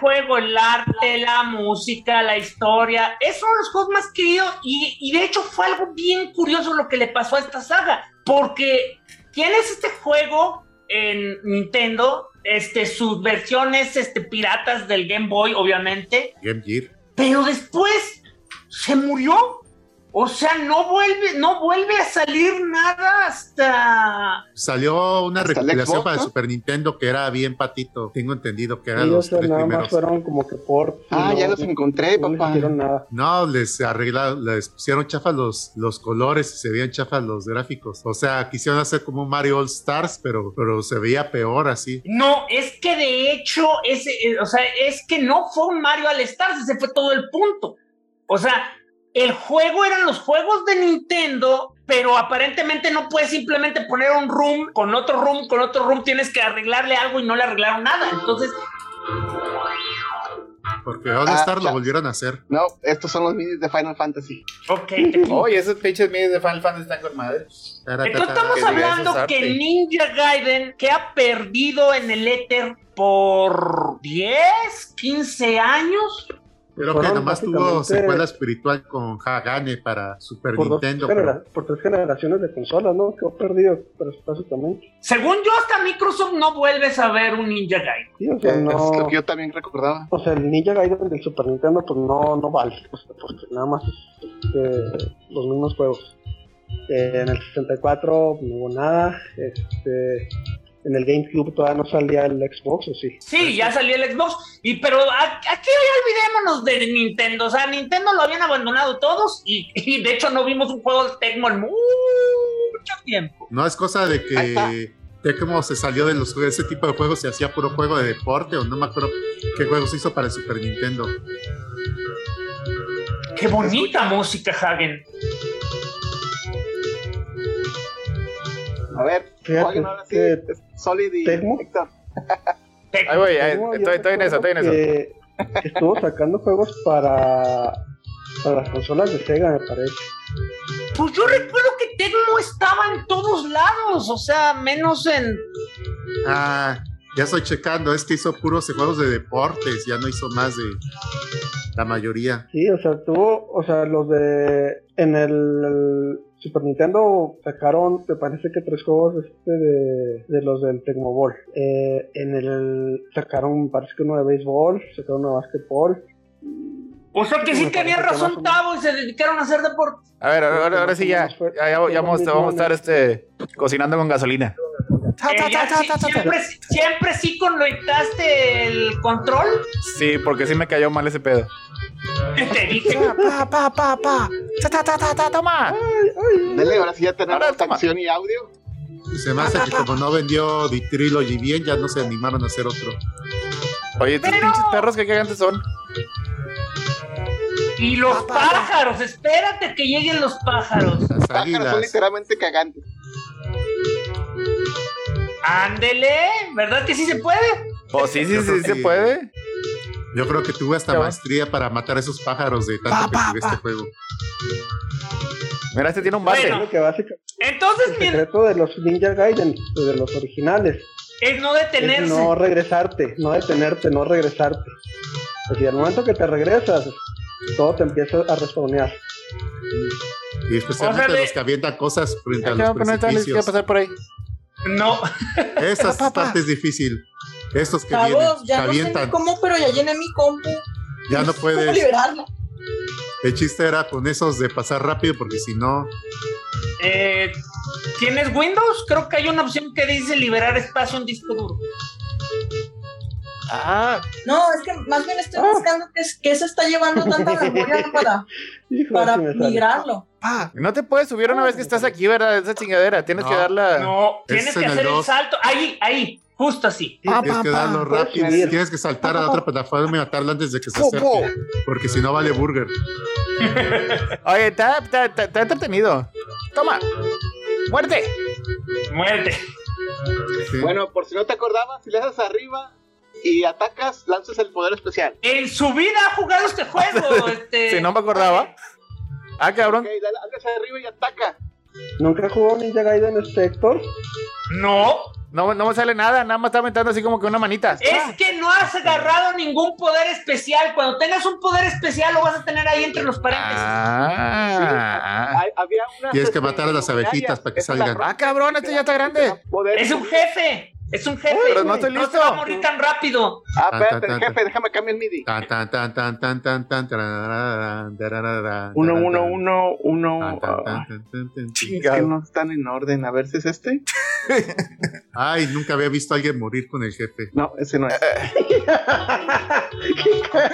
Speaker 6: juego, el arte, la música, la historia, es uno de los juegos más queridos y, y de hecho fue algo bien curioso lo que le pasó a esta saga, porque tienes este juego en Nintendo, este, sus versiones este, piratas del Game Boy, obviamente,
Speaker 5: Game Gear.
Speaker 6: pero después se murió. O sea, no vuelve, no vuelve a salir nada hasta
Speaker 5: Salió una
Speaker 3: Hasta
Speaker 5: recopilación
Speaker 3: Xbox,
Speaker 5: para. Super Nintendo que era bien patito. Tengo entendido que eran
Speaker 4: Y o
Speaker 5: los
Speaker 4: sea,
Speaker 5: tres
Speaker 4: nada más
Speaker 5: primeros.
Speaker 4: fueron como que por.
Speaker 3: Ah,
Speaker 4: no-
Speaker 3: ya los encontré,
Speaker 4: no
Speaker 3: papá.
Speaker 4: nada.
Speaker 5: No, les arreglaron, les pusieron chafas los, los colores y se veían chafas los gráficos. O sea, quisieron hacer como un Mario All Stars, pero, pero se veía peor así.
Speaker 6: No, es que de hecho, ese, eh, o sea, es que no fue un Mario All Stars, ese fue todo el punto. O sea, el juego eran los juegos de Nintendo, pero aparentemente no puedes simplemente poner un room con otro room, con otro room, tienes que arreglarle algo y no le arreglaron nada. Entonces,
Speaker 5: Porque All
Speaker 3: Ah,
Speaker 5: Star lo volvieron a hacer.
Speaker 3: No, estos son los midis de Final Fantasy.
Speaker 6: ok.
Speaker 2: Oye, esos pinches medios de Final Fantasy están con madre.
Speaker 6: Entonces estamos hablando que. Ninja Gaiden, que ha perdido en el éter por 10, 15 años,
Speaker 5: Pero que nomás tuvo secuela espiritual con Hagane para Super
Speaker 4: Por,
Speaker 5: Nintendo. pero-
Speaker 4: por tres generaciones de consolas, ¿no? Que ha perdido, pero básicamente.
Speaker 6: según yo hasta Microsoft no vuelves a ver un Ninja Gaiden.
Speaker 4: Sí, o sea,
Speaker 3: Es
Speaker 4: no.
Speaker 3: lo que yo también recordaba.
Speaker 4: O sea, el Ninja Gaiden del Super Nintendo, pues no, no vale. o sea, porque nada más es este, los mismos juegos. Eh, en el 64 no hubo nada. Este, en el GameCube todavía no salía el Xbox, ¿o sí?
Speaker 6: Sí, ya salió el Xbox, y pero aquí ya olvidémonos de Nintendo, o sea, Nintendo lo habían abandonado todos y, y de hecho no vimos un juego de Tecmo en mucho tiempo.
Speaker 5: No es cosa de que Tecmo se salió de los ese tipo de juegos y hacía puro juego de deporte o no me acuerdo qué juegos hizo para el Super Nintendo.
Speaker 6: Qué bonita música, Hagen.
Speaker 3: A ver, jueguen ahora sí. Solid y
Speaker 4: Tecmo.
Speaker 3: Héctor.
Speaker 4: Tecmo, yo
Speaker 2: estoy, estoy en eso, estoy en eso.
Speaker 4: que Estuvo sacando juegos para, para las consolas de Sega, me parece.
Speaker 6: Pues yo recuerdo que Tecmo estaba en todos lados, o sea, menos en...
Speaker 5: Ah, ya estoy checando, es que hizo puros juegos de deportes, ya no hizo más de la mayoría.
Speaker 4: Sí, o sea, tuvo, o sea, los de en el Super Nintendo sacaron, me parece que tres juegos este de, de los del Tecmobol. Eh, en el sacaron, parece que uno de béisbol, sacaron uno de básquetbol.
Speaker 6: O sea que sí tenía
Speaker 4: que
Speaker 6: razón
Speaker 4: o
Speaker 6: Tavo y se dedicaron a hacer deporte.
Speaker 2: A ver, ahora, ahora, ahora sí ya, ya, ya, ya vamos, vamos a estar este, cocinando con gasolina.
Speaker 6: Siempre, siempre sí conectaste el control.
Speaker 2: Sí, porque sí me cayó mal ese pedo.
Speaker 6: Te dije.
Speaker 2: Pa, pa, pa, pa. Ta, ta, ta, ta, toma.
Speaker 3: Dele, ahora sí ya tenemos acción y audio.
Speaker 5: Y se me hace que como no vendió The Trilogy bien, ya no se animaron a hacer otro.
Speaker 2: Oye, estos
Speaker 6: Pero-
Speaker 2: pinches perros que cagantes son.
Speaker 6: Y los pájaros, espérate que lleguen los pájaros.
Speaker 5: Las
Speaker 3: Pájaros son literalmente cagantes.
Speaker 6: Ándele, ¿verdad que sí se puede?
Speaker 2: Pues sí, sí, sí, se puede.
Speaker 5: Yo creo que tuve hasta
Speaker 2: va.
Speaker 5: maestría para matar a esos pájaros de
Speaker 2: Pa,
Speaker 5: tanto que jugué
Speaker 2: pa.
Speaker 5: este juego.
Speaker 2: Mira, este tiene un bate.
Speaker 6: Bueno.
Speaker 4: Que básicamente
Speaker 6: Entonces,
Speaker 4: el secreto de los Ninja Gaiden, de los originales,
Speaker 6: es no
Speaker 4: es
Speaker 6: detenerse.
Speaker 4: no regresarte, no detenerte, no regresarte. Porque al momento que te regresas, todo te empieza a respawnear.
Speaker 5: Y especialmente
Speaker 6: O sea, de-
Speaker 5: los que avientan cosas frente a los
Speaker 2: vamos a poner tal, les quiero
Speaker 5: precipicios.
Speaker 2: pasar por ahí.
Speaker 6: No,
Speaker 5: Esa
Speaker 2: Pa, pa, pa.
Speaker 5: parte es difícil. Estos que vienen, que
Speaker 7: ya no sé ni cómo, pero ya llené mi compu.
Speaker 5: ya no
Speaker 7: ¿Cómo
Speaker 5: puedes.
Speaker 7: liberarla?
Speaker 5: El chiste era con esos de pasar rápido porque si no,
Speaker 6: eh, ¿tienes Windows? Creo que hay una opción que dice liberar espacio en disco duro.
Speaker 2: Ah,
Speaker 7: No, es que más bien estoy buscando qué, es- qué se está llevando tanta memoria para,
Speaker 4: Hijo,
Speaker 7: para migrarlo.
Speaker 2: pa. No te puedes subir una vez que estás aquí, ¿verdad? Esa chingadera. Tienes que darla.
Speaker 6: No, tienes
Speaker 5: es
Speaker 6: que
Speaker 5: el
Speaker 6: hacer el
Speaker 5: dos.
Speaker 6: salto. Ahí, ahí. Justo así.
Speaker 5: Tienes que darlo rápido. Tienes que saltar a otra plataforma y matarlo antes de que se acerque. Porque si no vale burger.
Speaker 2: Oye, está, está- está- está entretenido. Toma. Muerte.
Speaker 6: Muerte.
Speaker 5: Sí.
Speaker 3: Bueno, por si no te acordabas, si le das arriba y atacas, lanzas el poder especial.
Speaker 6: En su vida ha jugado este juego. este...
Speaker 2: Si no me acordaba. Ah, cabrón.
Speaker 3: Ok, dale, arriba y ataca.
Speaker 4: ¿Nunca jugó Ninja Gaiden este Héctor?
Speaker 6: No,
Speaker 2: No, no me sale nada, nada más está aventando así como que una manita.
Speaker 6: es que no has agarrado ningún poder especial. Cuando tengas un poder especial lo vas a tener ahí entre los paréntesis.
Speaker 2: Ah,
Speaker 3: había unas,
Speaker 5: Tienes que
Speaker 3: este,
Speaker 5: matar a las abejitas para que
Speaker 3: es
Speaker 5: salgan.
Speaker 2: ah, cabrón, este ya está grande.
Speaker 6: Es un jefe. Es un jefe.
Speaker 2: Pero no estoy
Speaker 6: No se va a morir tan rápido.
Speaker 3: Ah,
Speaker 5: Tan,
Speaker 3: espérate,
Speaker 5: tan,
Speaker 3: jefe, déjame cambiar el MIDI.
Speaker 5: Tan, tan, tan, tan, tan, tan, tan, tarararán,
Speaker 3: Uno, uno, uno, uno.
Speaker 5: tan, tan,
Speaker 3: ah,
Speaker 5: tan, tan, tan, tan.
Speaker 3: Es que no están en orden. A ver si es este.
Speaker 5: Ay, nunca había visto a alguien morir con el jefe.
Speaker 3: No, ese no es.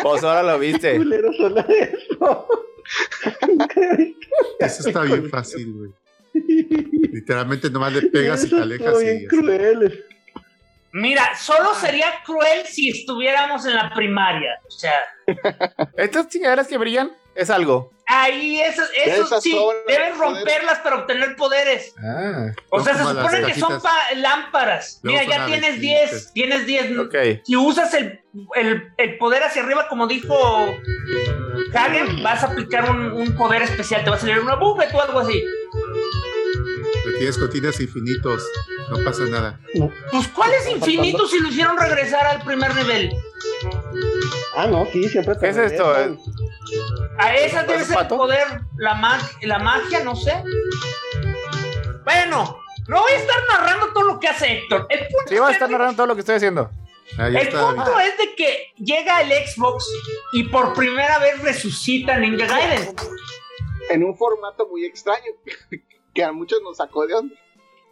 Speaker 2: Pues ahora lo viste.
Speaker 4: Eso.
Speaker 5: Eso está bien fácil, güey. Literalmente nomás le pegas y te alejas
Speaker 4: está
Speaker 5: y
Speaker 4: bien
Speaker 5: ya
Speaker 4: cruel.
Speaker 6: Mira, solo sería cruel si estuviéramos en la primaria. O sea,
Speaker 2: Estas chingaderas que brillan es algo.
Speaker 6: ahí eso, eso
Speaker 3: Esas
Speaker 6: sí, debes
Speaker 3: los poderes.
Speaker 6: romperlas para obtener poderes.
Speaker 2: Ah,
Speaker 6: O sea, se supone que son lámparas.
Speaker 5: Luego
Speaker 6: Mira, ya tienes
Speaker 5: abejillas.
Speaker 6: 10. Tienes 10.
Speaker 2: ok.
Speaker 6: Si usas el, el- el poder hacia arriba, como dijo Hagen, vas a aplicar un, un poder especial. Te va a salir una buffet o algo así.
Speaker 5: Pero tienes continuos infinitos. No pasa nada.
Speaker 6: Pues, ¿cuál es infinito si lo hicieron regresar al primer nivel?
Speaker 4: Ah, no, sí, siempre te
Speaker 2: ¿Qué es esto?
Speaker 4: regresan.
Speaker 6: A esa debe ser el poder, la, mag- la magia, no sé. Bueno, no voy a estar narrando todo lo que hace Héctor. El punto,
Speaker 2: Sí, va a
Speaker 6: es,
Speaker 2: estar
Speaker 6: que-
Speaker 2: narrando todo lo que estoy haciendo.
Speaker 5: Ahí
Speaker 6: el
Speaker 5: está.
Speaker 6: punto es de que llega el Xbox y por primera vez resucita Ninja Gaiden.
Speaker 3: En un formato muy extraño. Que a muchos nos sacó de onda.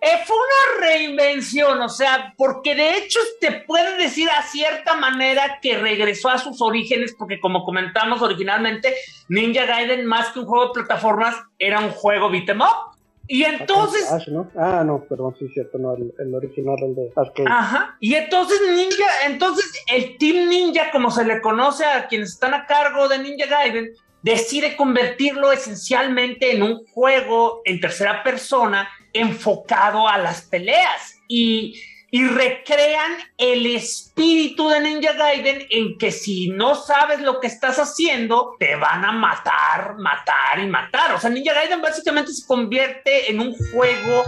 Speaker 6: Eh, fue una reinvención, o sea, porque de hecho te puede decir a cierta manera que regresó a sus orígenes, porque como comentamos originalmente, Ninja Gaiden más que un juego de plataformas era un juego beat'em up. Y entonces,
Speaker 4: Ash, ¿no? Ah, no, perdón, sí, cierto, no, el, el original, el de Arcade.
Speaker 6: ajá, y entonces Ninja, entonces el Team Ninja, como se le conoce a quienes están a cargo de Ninja Gaiden, decide convertirlo esencialmente en un juego en tercera persona enfocado a las peleas y, recrean el espíritu de Ninja Gaiden en que si no sabes lo que estás haciendo, te van a matar, matar y matar. O sea, Ninja Gaiden básicamente se convierte en un juego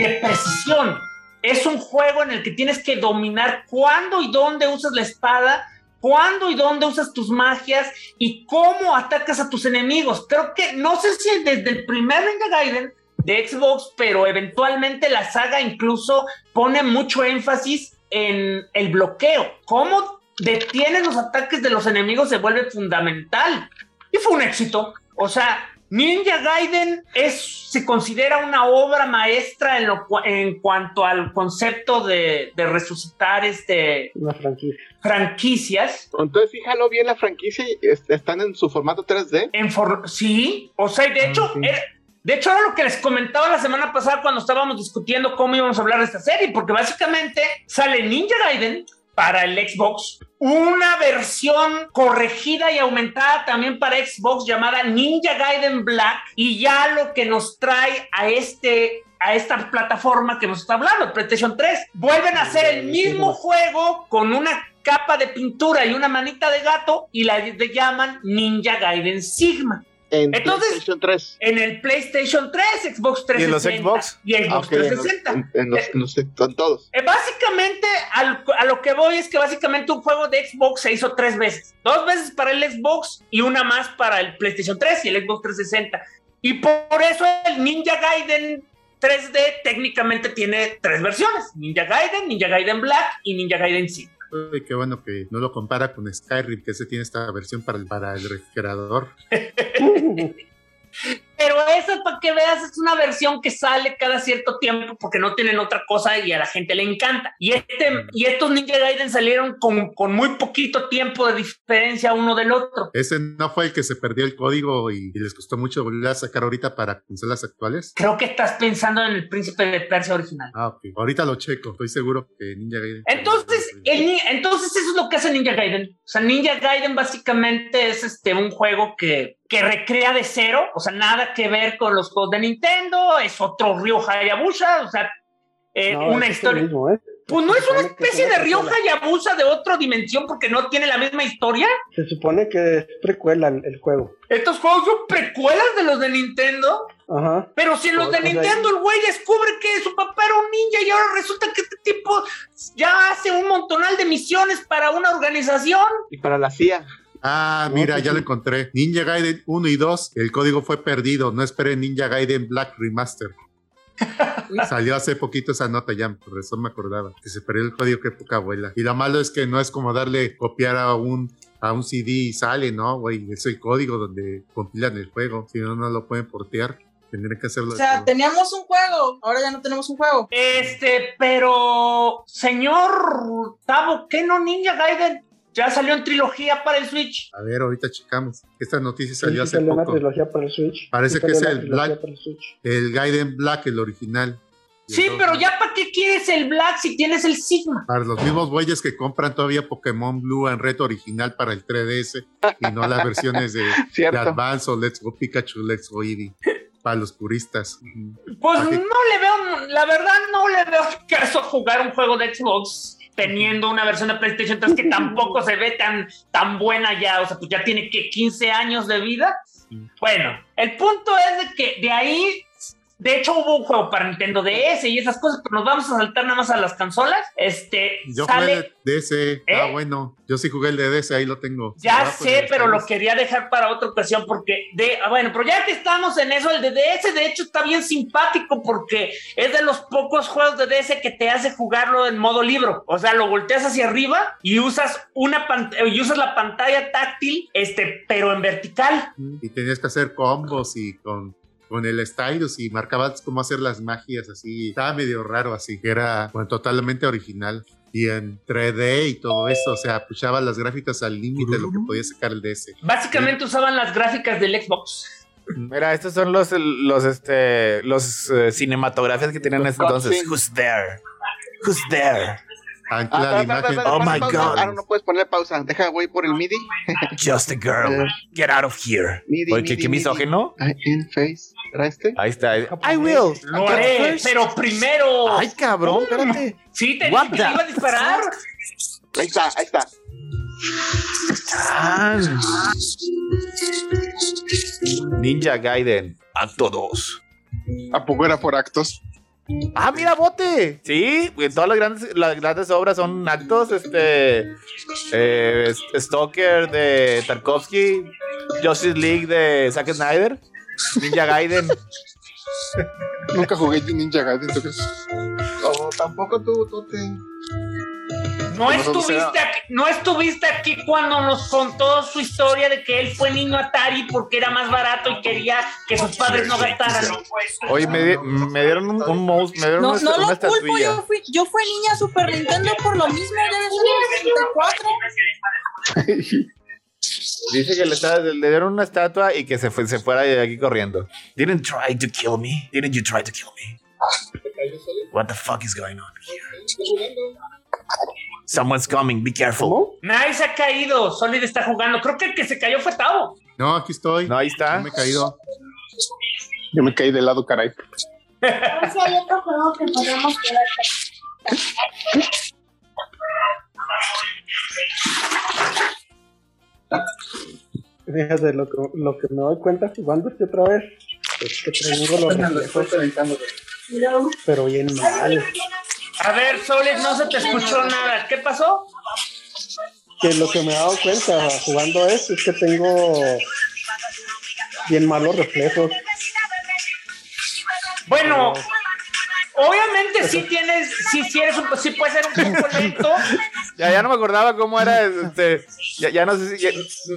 Speaker 6: de precisión. Es un juego en el que tienes que dominar cuándo y dónde usas la espada, cuándo y dónde usas tus magias y cómo atacas a tus enemigos. Creo que no sé si desde el primer Ninja Gaiden de Xbox, pero eventualmente la saga incluso pone mucho énfasis en el bloqueo. Cómo detienes los ataques de los enemigos se vuelve fundamental. Y fue un éxito. O sea, Ninja Gaiden es, se considera una obra maestra en, lo, en cuanto al concepto de, de resucitar este,
Speaker 4: Una franquicia.
Speaker 6: franquicias.
Speaker 3: Entonces, fíjalo bien la franquicia. y es- Están en su formato 3D.
Speaker 6: En for- sí, o sea, y de hecho,
Speaker 4: sí.
Speaker 6: era- de hecho era lo que les comentaba la semana pasada cuando estábamos discutiendo cómo íbamos a hablar de esta serie, porque básicamente sale Ninja Gaiden para el Xbox, una versión corregida y aumentada también para Xbox llamada Ninja Gaiden Black, y ya lo que nos trae a este a esta plataforma que nos está hablando, PlayStation 3. Vuelven a hacer el mismo juego con una capa de pintura y una manita de gato y la llaman Ninja Gaiden Sigma.
Speaker 3: En
Speaker 6: Entonces-
Speaker 3: PlayStation 3.
Speaker 6: En el PlayStation 3, Xbox 360
Speaker 2: ¿Y en los Xbox?
Speaker 6: y
Speaker 3: Ah,
Speaker 6: Xbox
Speaker 3: ok, en los-
Speaker 6: 360.
Speaker 3: en- en los- en los- en todos.
Speaker 6: Eh, básicamente, al- a lo que voy es que básicamente un juego de Xbox se hizo tres veces. Dos veces para el Xbox y una más para el PlayStation 3 y el Xbox 360. Y por eso el Ninja Gaiden 3D técnicamente tiene tres versiones. Ninja Gaiden, Ninja Gaiden Black y Ninja Gaiden 5.
Speaker 5: Uy, qué bueno que no lo compara con Skyrim, que ese tiene esta versión para el, para el refrigerador.
Speaker 6: Pero esa, para que veas, es una versión que sale cada cierto tiempo porque no tienen otra cosa y a la gente le encanta. Y, este, y estos Ninja Gaiden salieron con, con muy poquito tiempo de diferencia uno del otro.
Speaker 5: Ese no fue el que se perdió el código y, y les costó mucho volver a sacar ahorita para consolas actuales.
Speaker 6: Creo que estás pensando en el Príncipe de Persia original.
Speaker 5: Ah, ok. Ahorita lo checo. Estoy seguro que Ninja Gaiden.
Speaker 6: Entonces, el entonces eso es lo que hace Ninja Gaiden. O sea, Ninja Gaiden básicamente es este un juego que, que recrea de cero, o sea, nada que ver con los juegos de Nintendo, es otro Ryo Hayabusa, o sea, eh,
Speaker 4: No,
Speaker 6: una historia.
Speaker 4: mismo, ¿eh?
Speaker 6: Pues no es una especie
Speaker 4: es
Speaker 6: de
Speaker 4: una
Speaker 6: Ryo. Hayabusa de otra dimensión porque no tiene la misma historia.
Speaker 4: Se supone que es precuela el, el juego.
Speaker 6: Estos juegos son precuelas de los de Nintendo.
Speaker 4: Ajá.
Speaker 6: Pero si en los de Nintendo el güey descubre que su papá era un ninja y ahora resulta que este tipo ya hace un montonal de misiones para una organización.
Speaker 3: Y para la CIA.
Speaker 5: Ah, mira,
Speaker 4: pues
Speaker 5: ya lo encontré. Ninja Gaiden 1 y 2, el código fue perdido. No esperen Ninja Gaiden Black Remaster. Salió hace poquito esa nota ya, por eso me acordaba. Que se perdió el código que poca abuela. Y lo malo es que no es como darle copiar a un a un CD y sale, ¿no? Güey, es el código donde compilan el juego. Si no, no lo pueden portear. Tendrían que hacerlo.
Speaker 7: O sea, teníamos un juego, ahora ya no tenemos un juego.
Speaker 6: Este, pero señor Tavo, ¿qué no Ninja Gaiden? Ya salió en trilogía para el Switch.
Speaker 5: A ver, ahorita checamos. Esta noticia salió
Speaker 4: sí
Speaker 5: hace
Speaker 4: salió una
Speaker 5: poco.
Speaker 4: trilogía para el Switch.
Speaker 5: Parece
Speaker 4: Sí
Speaker 5: que es el Black.
Speaker 4: para el Switch.
Speaker 5: El Gaiden Black, el original. El
Speaker 6: Sí, pero ya para qué quieres el Black si tienes el Sigma.
Speaker 5: Para los mismos güeyes que compran todavía Pokémon Blue en red original para el 3DS y no las versiones de, de. Advance o Let's Go Pikachu, Let's Go Eevee. Para los puristas.
Speaker 6: Pues
Speaker 5: ¿Para
Speaker 6: no le veo, la verdad no le veo caso jugar un juego de Xbox teniendo una versión de PlayStation 3 que tampoco se ve tan, tan buena ya, o sea, pues ya tiene que 15 años de vida. Bueno, el punto es de que de ahí, de hecho hubo un juego para Nintendo DS y esas cosas, pero nos vamos a saltar nada más a las consolas. Este,
Speaker 5: Yo
Speaker 6: sale...
Speaker 5: jugué el DS. Ah,
Speaker 6: ¿Eh?
Speaker 5: bueno. Yo sí jugué el de DS, ahí lo tengo.
Speaker 6: Ya
Speaker 5: Ah,
Speaker 6: sé, pero lo quería dejar para otra ocasión porque de ah, bueno, pero ya que estamos en eso, el de DS de hecho está bien simpático porque es de los pocos juegos de DS que te hace jugarlo en modo libro. O sea, lo volteas hacia arriba y usas una pant- y usas la pantalla táctil, este, pero en vertical.
Speaker 5: Y tenías que hacer combos y con, con el stylus y marcabas cómo hacer las magias así. Estaba medio raro así, que era bueno, totalmente original. Y en 3D y todo eso, o sea, puchaba las gráficas al límite de lo que podía sacar el DS.
Speaker 6: Básicamente usaban las gráficas del Xbox.
Speaker 2: Mira, estos son los, los, este, los eh, cinematografías que tenían en ese entonces. Who's there? Who's there?
Speaker 5: Ancla
Speaker 3: Ah,
Speaker 5: la
Speaker 3: espera, espera,
Speaker 5: imagen.
Speaker 2: Oh my
Speaker 3: pausa.
Speaker 2: God.
Speaker 3: Ah, no, puedes poner pausa. Deja, voy por el MIDI.
Speaker 2: Just a girl. Get out of here.
Speaker 3: Midi,
Speaker 2: Oye, ¿qué,
Speaker 3: midi,
Speaker 2: qué misógino?
Speaker 3: Ah, In face. ¿Era este?
Speaker 2: Ahí está. I will.
Speaker 6: Lo haré,
Speaker 2: First.
Speaker 6: pero primero.
Speaker 2: Ay, cabrón, espérate.
Speaker 6: sí, te dije que iba a disparar.
Speaker 3: Ahí está, ahí está.
Speaker 2: Ah. Ninja Gaiden, acto 2.
Speaker 8: ¿A poco era por actos?
Speaker 2: Ah, mira, bote. Sí, todas las grandes, las grandes obras son actos. Este. eh, Stalker de Tarkovsky. Justice League de Zack Snyder. Ninja Gaiden.
Speaker 8: Nunca jugué Ninja Gaiden, ¿tú crees?
Speaker 3: O tampoco tú, tú te...
Speaker 6: No estuviste, aquí, no estuviste aquí cuando nos contó su historia de que él fue niño Atari porque era más barato y quería que sus padres no gastaran.
Speaker 2: Oye, me, di- me dieron un, un mouse, me dieron
Speaker 7: No,
Speaker 2: una,
Speaker 7: no
Speaker 2: una
Speaker 7: lo culpo, yo fui, yo fui niña Super Nintendo por lo mismo, ya desde el 64.
Speaker 2: Dice que le, está- le dieron una estatua y que se, fue, se fuera de aquí corriendo. Didn't try to kill me. Didn't you try to kill me? What the fuck is going on here? Someone's coming, be careful.
Speaker 6: Nadie se ha caído, Solid está jugando. Creo que el que se cayó fue Tavo.
Speaker 5: No, aquí estoy.
Speaker 2: No, ahí
Speaker 5: No
Speaker 2: está.
Speaker 5: me he caído.
Speaker 8: Yo me caí de lado, caray.
Speaker 9: A ver si hay otro juego que podamos jugar.
Speaker 4: Fíjate, lo que, lo que me doy cuenta jugando este otra vez es que tengo los reflejos, pero bien mal.
Speaker 6: A ver, Solid, no se te escuchó nada. ¿Qué pasó?
Speaker 4: Que lo que me he dado cuenta jugando esto es que tengo bien malos reflejos.
Speaker 6: Bueno, obviamente sí tienes, sí, sí, eres un, sí puede ser un poco lento.
Speaker 2: Ya, ya no me acordaba cómo era. Este, ya, ya no sé si. ya-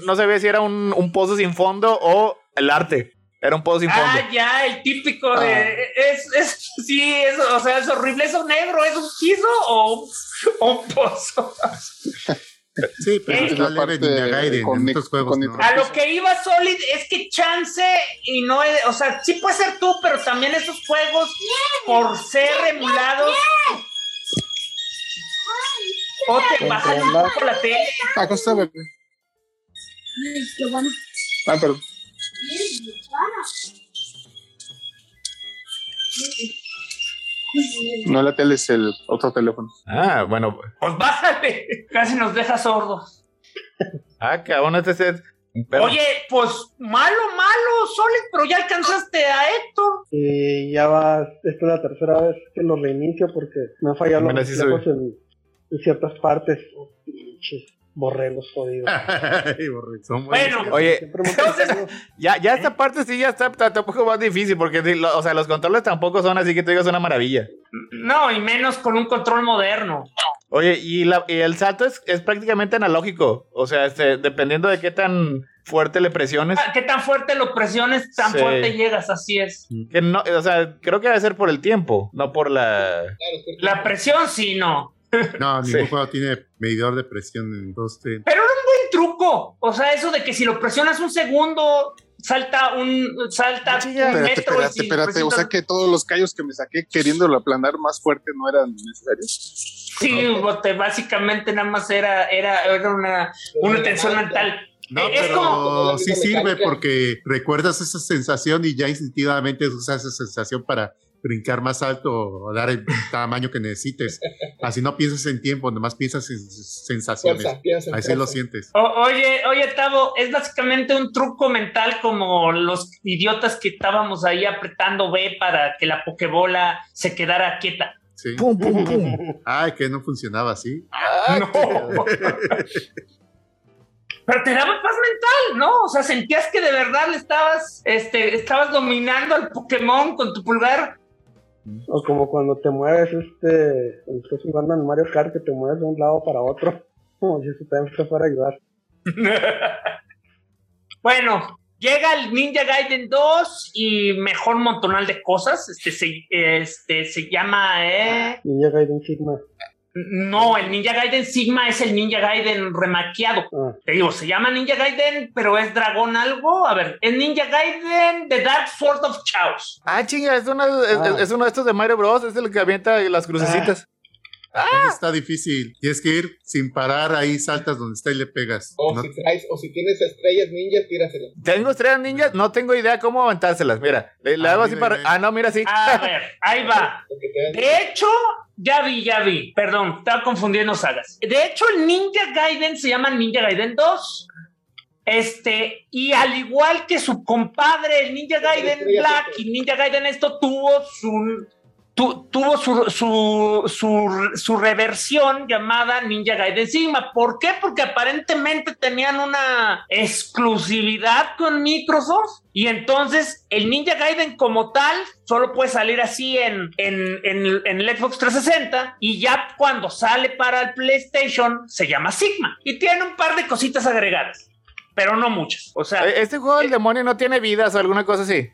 Speaker 2: no se ve si era un, un pozo sin fondo o el arte. Era un pozo sin fondo.
Speaker 6: Ah, ya, el típico de. Es, es, sí, es, o sea, es horrible. ¿Es un negro? ¿Es un piso o un, o un pozo?
Speaker 5: Sí, pero es
Speaker 8: la parte
Speaker 5: Ninja Gaiden.
Speaker 8: con
Speaker 5: En estos juegos
Speaker 8: con
Speaker 5: no.
Speaker 6: A lo que iba Solid es que chance y no es, o sea, sí puede ser tú, pero también esos juegos por ser emulados o te bajan un poco la tele.
Speaker 8: Acá está, bebé.
Speaker 9: Qué bueno.
Speaker 8: Ah, perdón. No la tele es el otro teléfono.
Speaker 2: Ah, bueno.
Speaker 6: Pues bájale, casi nos deja sordos.
Speaker 2: Ah, cabrón, este es un perro.
Speaker 6: Oye, pues malo, malo, Solid, pero ya alcanzaste a Héctor.
Speaker 4: Y ya va, esta es la tercera vez que lo reinicio porque me han fallado los
Speaker 2: sí
Speaker 4: en, en ciertas partes. Oh, pinches borregos jodidos.
Speaker 5: Ay, borre, son buenos.
Speaker 6: Bueno,
Speaker 2: Oye,
Speaker 6: entonces-
Speaker 2: ya, ya esta parte sí ya está, está un poco más difícil porque, o sea, los controles tampoco son así que te digas una maravilla.
Speaker 6: No, y menos con un control moderno.
Speaker 2: Oye, y, la- y el salto es, es prácticamente analógico. O sea, este, dependiendo de qué tan fuerte le presiones.
Speaker 6: Ah, ¿Qué tan fuerte lo presiones, tan
Speaker 2: Sí.
Speaker 6: fuerte llegas? Así es.
Speaker 2: Que no, o sea, creo que debe ser por el tiempo, no por la.
Speaker 6: La presión, sí, no.
Speaker 5: No, ningún
Speaker 2: Sí.
Speaker 5: juego tiene medidor de presión en dos
Speaker 6: Pero era un buen truco. O sea, eso de que si lo presionas un segundo, salta un salta
Speaker 2: Sí,
Speaker 6: un
Speaker 2: ya.
Speaker 8: Espérate,
Speaker 6: metro. y
Speaker 8: espérate,
Speaker 6: si
Speaker 8: espérate. O sea que todos los callos que me saqué queriéndolo aplanar más fuerte no eran necesarios.
Speaker 6: Sí, básicamente nada más era, era, era una, una tensión mental.
Speaker 5: No,
Speaker 6: Eh, es
Speaker 5: pero
Speaker 6: como-
Speaker 5: sí sirve porque recuerdas esa sensación y ya instintivamente usas esa sensación para brincar más alto o dar el tamaño que necesites. Así no piensas en tiempo, nomás piensas en sensaciones.
Speaker 3: Piensa en
Speaker 5: Así lo sientes.
Speaker 6: O- oye, oye, Tavo, es básicamente un truco mental como los idiotas que estábamos ahí apretando B para que la pokebola se quedara quieta.
Speaker 5: Sí.
Speaker 2: ¡Pum, pum, pum!
Speaker 5: Ay, que no funcionaba así.
Speaker 6: No. Pero te daba paz mental, ¿no? O sea, sentías que de verdad le estabas, este, estabas dominando al Pokémon con tu pulgar.
Speaker 4: O como cuando te mueves, este, cuando estás jugando en Mario Kart, que te mueves de un lado para otro. Como si se te fuera para ayudar.
Speaker 6: bueno, llega el Ninja Gaiden 2 y mejor montonal de cosas. Este se, este, se llama. Eh,
Speaker 4: Ninja Gaiden Sigma.
Speaker 6: No, el Ninja Gaiden Sigma es el Ninja Gaiden remaqueado.
Speaker 4: Ah,
Speaker 6: Te digo, se llama Ninja Gaiden, pero es dragón algo. A ver, es Ninja Gaiden The Dark Sword of Chaos.
Speaker 2: Ah, chinga, es, una, es,
Speaker 4: Ah.
Speaker 2: es uno de estos de Mario Bros. Es el que avienta las crucecitas.
Speaker 5: Ahí Está difícil. Tienes que ir sin parar, ahí saltas donde está y le pegas.
Speaker 3: O,
Speaker 5: No-
Speaker 3: si traes, o si tienes estrellas ninjas, tíraselas.
Speaker 2: Tengo estrellas ninjas, no tengo idea cómo aventárselas. Mira, le, le
Speaker 5: Ah,
Speaker 2: hago así para. Ah, no, mira, sí.
Speaker 6: A ver, ahí va. De hecho, ya vi, ya vi. Perdón, estaba confundiendo sagas. De hecho, el Ninja Gaiden se llama Ninja Gaiden 2. Este, y al igual que su compadre, el Ninja Gaiden Black y Ninja Gaiden esto tuvo su tu- tuvo su, su, su, su reversión llamada Ninja Gaiden Sigma. ¿Por qué? Porque aparentemente tenían una exclusividad con Microsoft y entonces el Ninja Gaiden como tal solo puede salir así en, en, en, en el Xbox 360 y ya cuando sale para el PlayStation se llama Sigma y tiene un par de cositas agregadas, pero no muchas. O sea,
Speaker 2: Eh, Este juego del demonio no tiene vidas o alguna cosa así.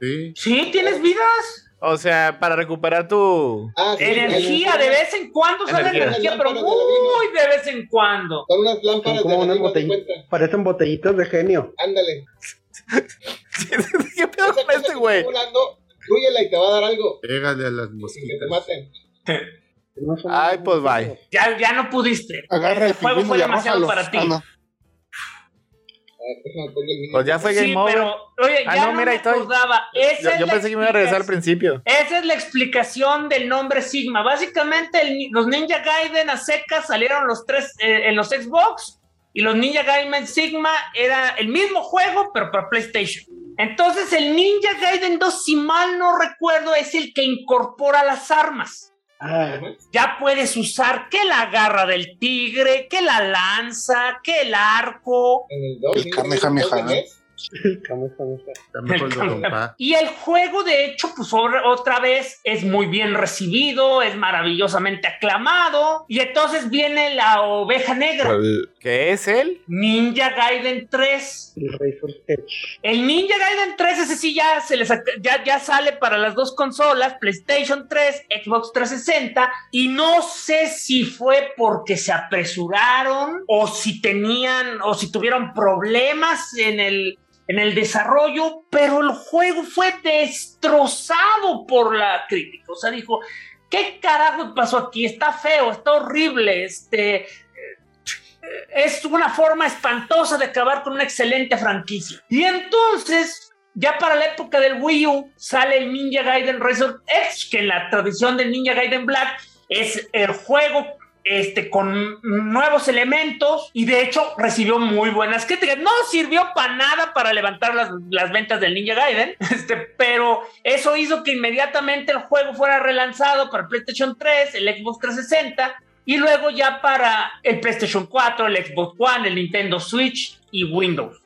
Speaker 5: Sí.
Speaker 6: sí, tienes vidas.
Speaker 2: O sea, para recuperar tu.
Speaker 3: Ah, sí,
Speaker 6: Energía, de vez en cuando sale
Speaker 2: Energía.
Speaker 6: energía, pero muy de vez en cuando.
Speaker 3: Son unas lámparas
Speaker 4: Son como
Speaker 3: de
Speaker 4: unas botellitas.
Speaker 3: cuenta.
Speaker 4: Parecen botellitas de genio.
Speaker 3: Ándale.
Speaker 2: ¿Qué pedo con este güey?
Speaker 3: rúyela y te va a dar algo.
Speaker 5: Pégale a las
Speaker 3: Sin que te
Speaker 5: mosquitas.
Speaker 3: maten.
Speaker 4: No
Speaker 2: Ay, pues bye.
Speaker 6: Ya, ya no pudiste.
Speaker 8: Agarra el
Speaker 6: el juego fue demasiado para ti.
Speaker 8: Ah,
Speaker 2: Pues ya fue
Speaker 6: Sí,
Speaker 2: Game Over.
Speaker 6: pero, oye,
Speaker 2: Ah,
Speaker 6: ya
Speaker 2: no,
Speaker 6: no,
Speaker 2: mira,
Speaker 6: me
Speaker 2: estoy.
Speaker 6: acordaba. Esa
Speaker 2: Yo,
Speaker 6: es
Speaker 2: yo
Speaker 6: la
Speaker 2: pensé que me iba a regresar al
Speaker 6: explicación-
Speaker 2: principio.
Speaker 6: Esa es la explicación del nombre Sigma. Básicamente, el los Ninja Gaiden a secas salieron los tres eh, en los Xbox y los Ninja Gaiden Sigma era el mismo juego, pero para PlayStation. Entonces, el Ninja Gaiden 2, si mal no recuerdo, es el que incorpora las armas.
Speaker 4: Ah,
Speaker 6: Ya puedes usar que la garra del tigre, que la lanza, que el arco.
Speaker 3: El 2.
Speaker 8: El Kamehameha.
Speaker 6: Y el juego, de hecho, pues otra vez es muy bien recibido, es maravillosamente aclamado. Y entonces viene la oveja negra.
Speaker 2: ¿Qué es él?
Speaker 6: Ninja Gaiden 3.
Speaker 4: El Razor's Edge.
Speaker 6: El Ninja Gaiden 3, ese sí ya, se les, ya, ya sale para las dos consolas, PlayStation 3, Xbox 360, y no sé si fue porque se apresuraron o si tenían o si tuvieron problemas en el, en el desarrollo, pero el juego fue destrozado por la crítica. O sea, dijo, ¿qué carajo pasó aquí? Está feo, está horrible, este es una forma espantosa de acabar con una excelente franquicia. Y entonces, ya para la época del Wii U, sale el Ninja Gaiden Razor Edge, que en la tradición del Ninja Gaiden Black es el juego este, con nuevos elementos y de hecho recibió muy buenas críticas. No sirvió para nada para levantar las, las ventas del Ninja Gaiden, este, pero eso hizo que inmediatamente el juego fuera relanzado para PlayStation 3, el Xbox 360 y luego ya para el PlayStation 4, el Xbox One, el Nintendo Switch y Windows.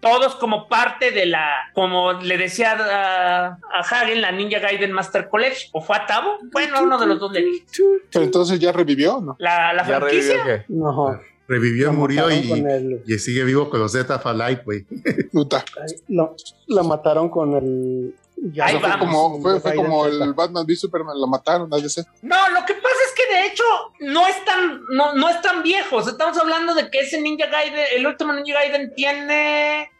Speaker 6: Todos como parte de la, como le decía a, a Hagen, la Ninja Gaiden Master Collection. ¿O fue a Tabo? Bueno, uno de los dos le dije.
Speaker 8: Pero entonces ya revivió, ¿o ¿no?
Speaker 6: La, la
Speaker 2: ¿Ya revivió
Speaker 6: franquicia.
Speaker 2: qué?
Speaker 4: No.
Speaker 5: Revivió, murió y,
Speaker 4: el-
Speaker 5: y sigue vivo con los Zeta Light, güey.
Speaker 8: Puta.
Speaker 4: Lo, lo mataron con el. Ya
Speaker 6: Ahí
Speaker 8: fue
Speaker 6: vamos.
Speaker 8: como, fue, fue
Speaker 4: Gaiden
Speaker 8: como
Speaker 4: Z.
Speaker 8: el Batman v Superman, lo mataron, nadie sé.
Speaker 6: No, lo que pasa es que de hecho no es tan, no, no es tan viejo. O sea, estamos hablando de que ese Ninja Gaiden, el último Ninja Gaiden tiene.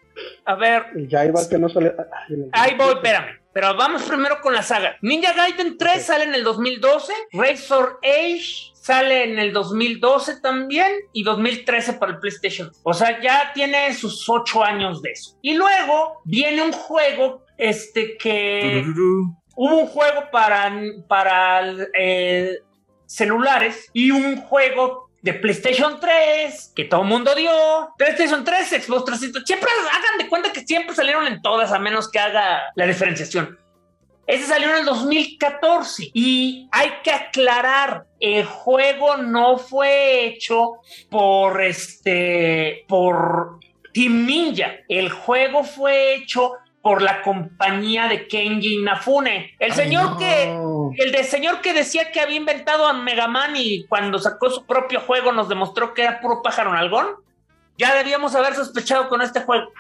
Speaker 6: A ver,
Speaker 4: El Jaiba que no sale. ay, en el-
Speaker 6: Ahí voy, espérame. Pero vamos primero con la saga. Ninja Gaiden 3
Speaker 4: Ok.
Speaker 6: sale en el 2012. Razor Age sale en el 2012 también. Y 2013 para el PlayStation. O sea, ya tiene sus 8 años de eso. Y luego viene un juego este que...
Speaker 2: Tururú.
Speaker 6: Hubo un juego para, para eh, celulares y un juego de PlayStation 3 que todo el mundo dio. PlayStation 3, Xbox 360. Siempre hagan de cuenta que siempre salieron en todas, a menos que haga la diferenciación. Ese salió en el 2014 y hay que aclarar, el juego no fue hecho por este, por Team Ninja. El juego fue hecho por la compañía de Kenji Inafune. El señor
Speaker 5: no.
Speaker 6: que el de señor que decía que había inventado a Mega Man y cuando sacó su propio juego nos demostró que era puro pájaro algún. Ya debíamos haber sospechado con este juego.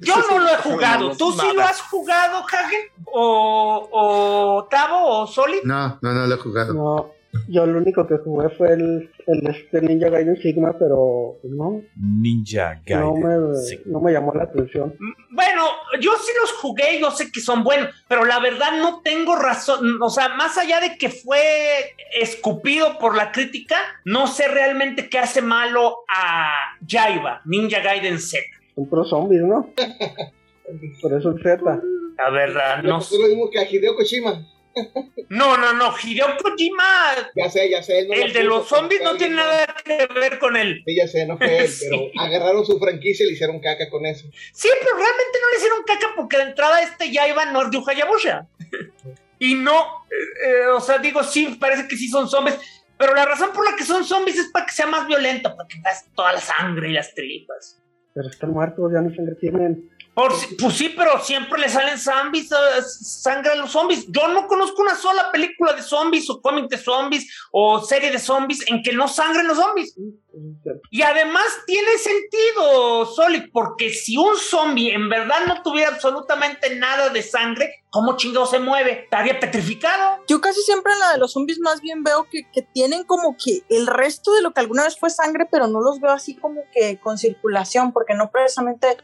Speaker 6: Yo no lo he jugado. ¿Tú sí lo has jugado, Hagen? ¿O, o Tavo o Soli?
Speaker 5: No, no, no lo he jugado.
Speaker 4: No, yo lo único que jugué fue el, el este Ninja Gaiden Sigma, pero pues, no,
Speaker 2: Ninja
Speaker 4: no
Speaker 2: Gaiden.
Speaker 4: me,
Speaker 2: Sí.
Speaker 4: no me llamó la atención.
Speaker 6: Bueno, yo sí los jugué, yo sé que son buenos, pero la verdad no tengo razón, o sea, más allá de que fue escupido por la crítica, no sé realmente qué hace malo a Jaiba, Ninja Gaiden Z.
Speaker 4: Son pro zombies, ¿no? Por eso el Z.
Speaker 6: La verdad, no
Speaker 3: Es
Speaker 6: sé.
Speaker 3: lo mismo que a Hideo Kojima.
Speaker 6: No, no, no, Hideo Kojima,
Speaker 3: Ya sé, ya sé. no
Speaker 6: el de
Speaker 3: puso,
Speaker 6: los zombies no tiene nada que ver con él.
Speaker 3: Sí, ya sé, no fue él,
Speaker 6: Sí.
Speaker 3: pero agarraron su franquicia y le hicieron caca con eso.
Speaker 6: Sí, pero realmente no le hicieron caca porque de entrada este Jaiba no es de Hayabusha. y no, eh, eh, o sea, digo, sí, parece que sí son zombies, pero la razón por la que son zombies es para que sea más violenta, para que veas toda la sangre y las tripas.
Speaker 4: Pero están muertos, ya ni sangre tienen.
Speaker 6: Por pues sí, pero siempre le salen zombies, eh, sangre a los zombies. Yo no conozco una sola película de zombies o cómic de zombies o serie de zombies en que no sangren los zombies. Y además tiene sentido, Solid, porque si un zombie en verdad no tuviera absolutamente nada de sangre, ¿cómo chingado se mueve? Estaría petrificado.
Speaker 7: Yo casi siempre en la de los zombies más bien veo que, que tienen como que el resto de lo que alguna vez fue sangre, pero no los veo así como que con circulación, porque no precisamente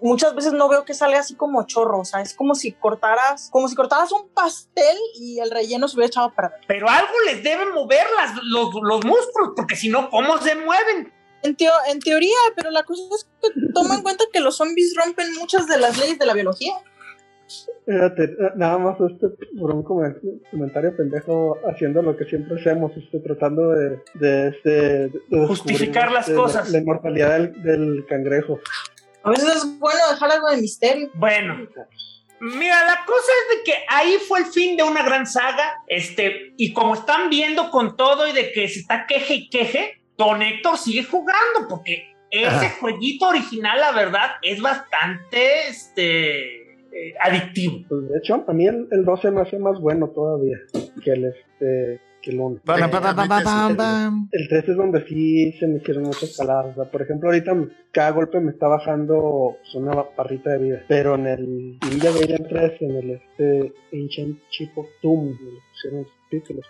Speaker 7: muchas veces no veo que sale así como chorro, o sea, es como si cortaras, como si cortaras un pastel y el relleno se hubiera echado a perder.
Speaker 6: Pero algo les debe mover las- los, los músculos, porque si no, ¿cómo se mueven?
Speaker 7: En, teo- en teoría, pero la cosa es que toma en cuenta que los zombies rompen muchas de las leyes de la biología.
Speaker 4: Fíjate, eh, nada más este, por un comen- comentario pendejo haciendo lo que siempre hacemos, este, tratando de, de, este, de
Speaker 6: Justificar las
Speaker 4: este, la-
Speaker 6: cosas.
Speaker 4: La, inmortalidad del, del cangrejo.
Speaker 7: A veces es bueno dejar algo de misterio.
Speaker 6: Bueno, Mira, la cosa es de que ahí fue el fin de una gran saga, este, y como están viendo con todo y de que se está queje y queje, Don Héctor sigue jugando, porque ese
Speaker 5: Ajá.
Speaker 6: jueguito original, la verdad, es bastante, este, eh, adictivo.
Speaker 4: Pues de hecho, a mí el, el 12 me hace más bueno todavía que el este que el 1.
Speaker 2: Pam, pam, pam, pam, pam, pam,
Speaker 4: El,
Speaker 2: pam.
Speaker 4: el 3 es donde sí se me hicieron muchas palabras. O sea, por ejemplo, ahorita cada golpe me está bajando pues, una barrita de vida. Pero en el Ninja Gaiden 3, en el este Ancient Chip of Doom, le pusieron sus títulos.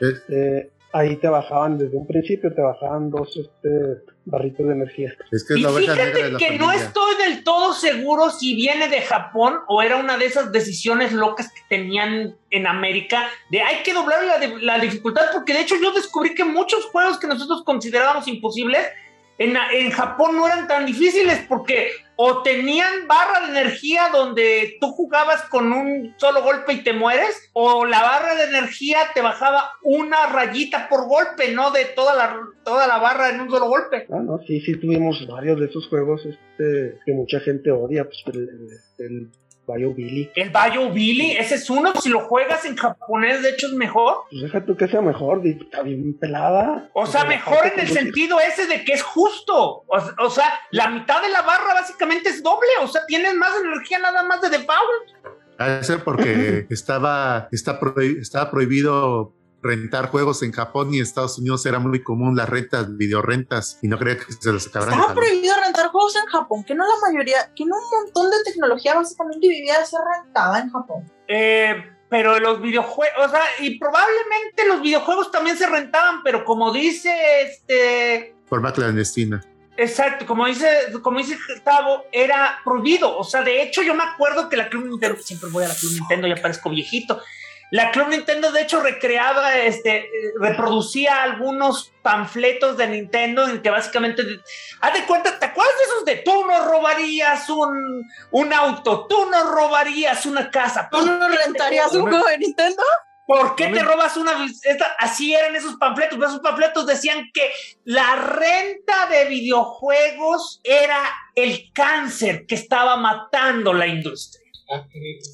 Speaker 4: Este, ahí te bajaban desde un principio, te bajaban dos este, barritos de energía.
Speaker 5: Es que es
Speaker 6: Y
Speaker 5: la oveja negra de
Speaker 6: fíjate
Speaker 5: la
Speaker 6: que no estoy del todo seguro si viene de Japón o era una de esas decisiones locas que tenían en América de hay que doblar la dificultad porque de hecho yo descubrí que muchos juegos que nosotros considerábamos imposibles en, en Japón no eran tan difíciles porque o tenían barra de energía donde tú jugabas con un solo golpe y te mueres o la barra de energía te bajaba una rayita por golpe, no de toda la, toda la barra en un solo golpe.
Speaker 4: Ah, no, sí, sí tuvimos varios de esos juegos este, que mucha gente odia, pues el, el, el Bio Billy.
Speaker 6: El Bayo Billy, ese es uno. Si lo juegas en japonés, de hecho es mejor.
Speaker 4: Pues deja tú que sea mejor, está bien pelada.
Speaker 6: O sea,
Speaker 4: Pues,
Speaker 6: mejor en el
Speaker 4: como-
Speaker 6: sentido ese de que es justo. O, o sea, la mitad de la barra básicamente es doble. O sea, tienes más energía nada más de default.
Speaker 5: Ah, eso porque estaba, está prohi- estaba prohibido rentar juegos en Japón y en Estados Unidos era muy común las rentas, videorrentas, y no creía que se los acabaran
Speaker 7: Estaba prohibido rentar juegos en Japón, que no la mayoría, que no un montón de tecnología básicamente vivía de ser rentada en Japón.
Speaker 6: Eh, pero los videojuegos, o sea, y probablemente los videojuegos también se rentaban, pero como dice este.
Speaker 5: Forma clandestina.
Speaker 6: Exacto, como dice, como dice Gustavo, era prohibido. O sea, de hecho, yo me acuerdo que la Club Nintendo, siempre voy a la Club Nintendo, ya parezco viejito. La Club Nintendo, de hecho, recreaba, este, reproducía algunos panfletos de Nintendo en que básicamente, haz de cuenta, ¿te acuerdas de esos de tú no robarías un, un auto, tú no robarías una casa?
Speaker 7: ¿Tú no rentarías un juego de Nintendo?
Speaker 6: ¿Por qué te robas una esta- Así eran esos panfletos. Esos panfletos decían que la renta de videojuegos era el cáncer que estaba matando la industria.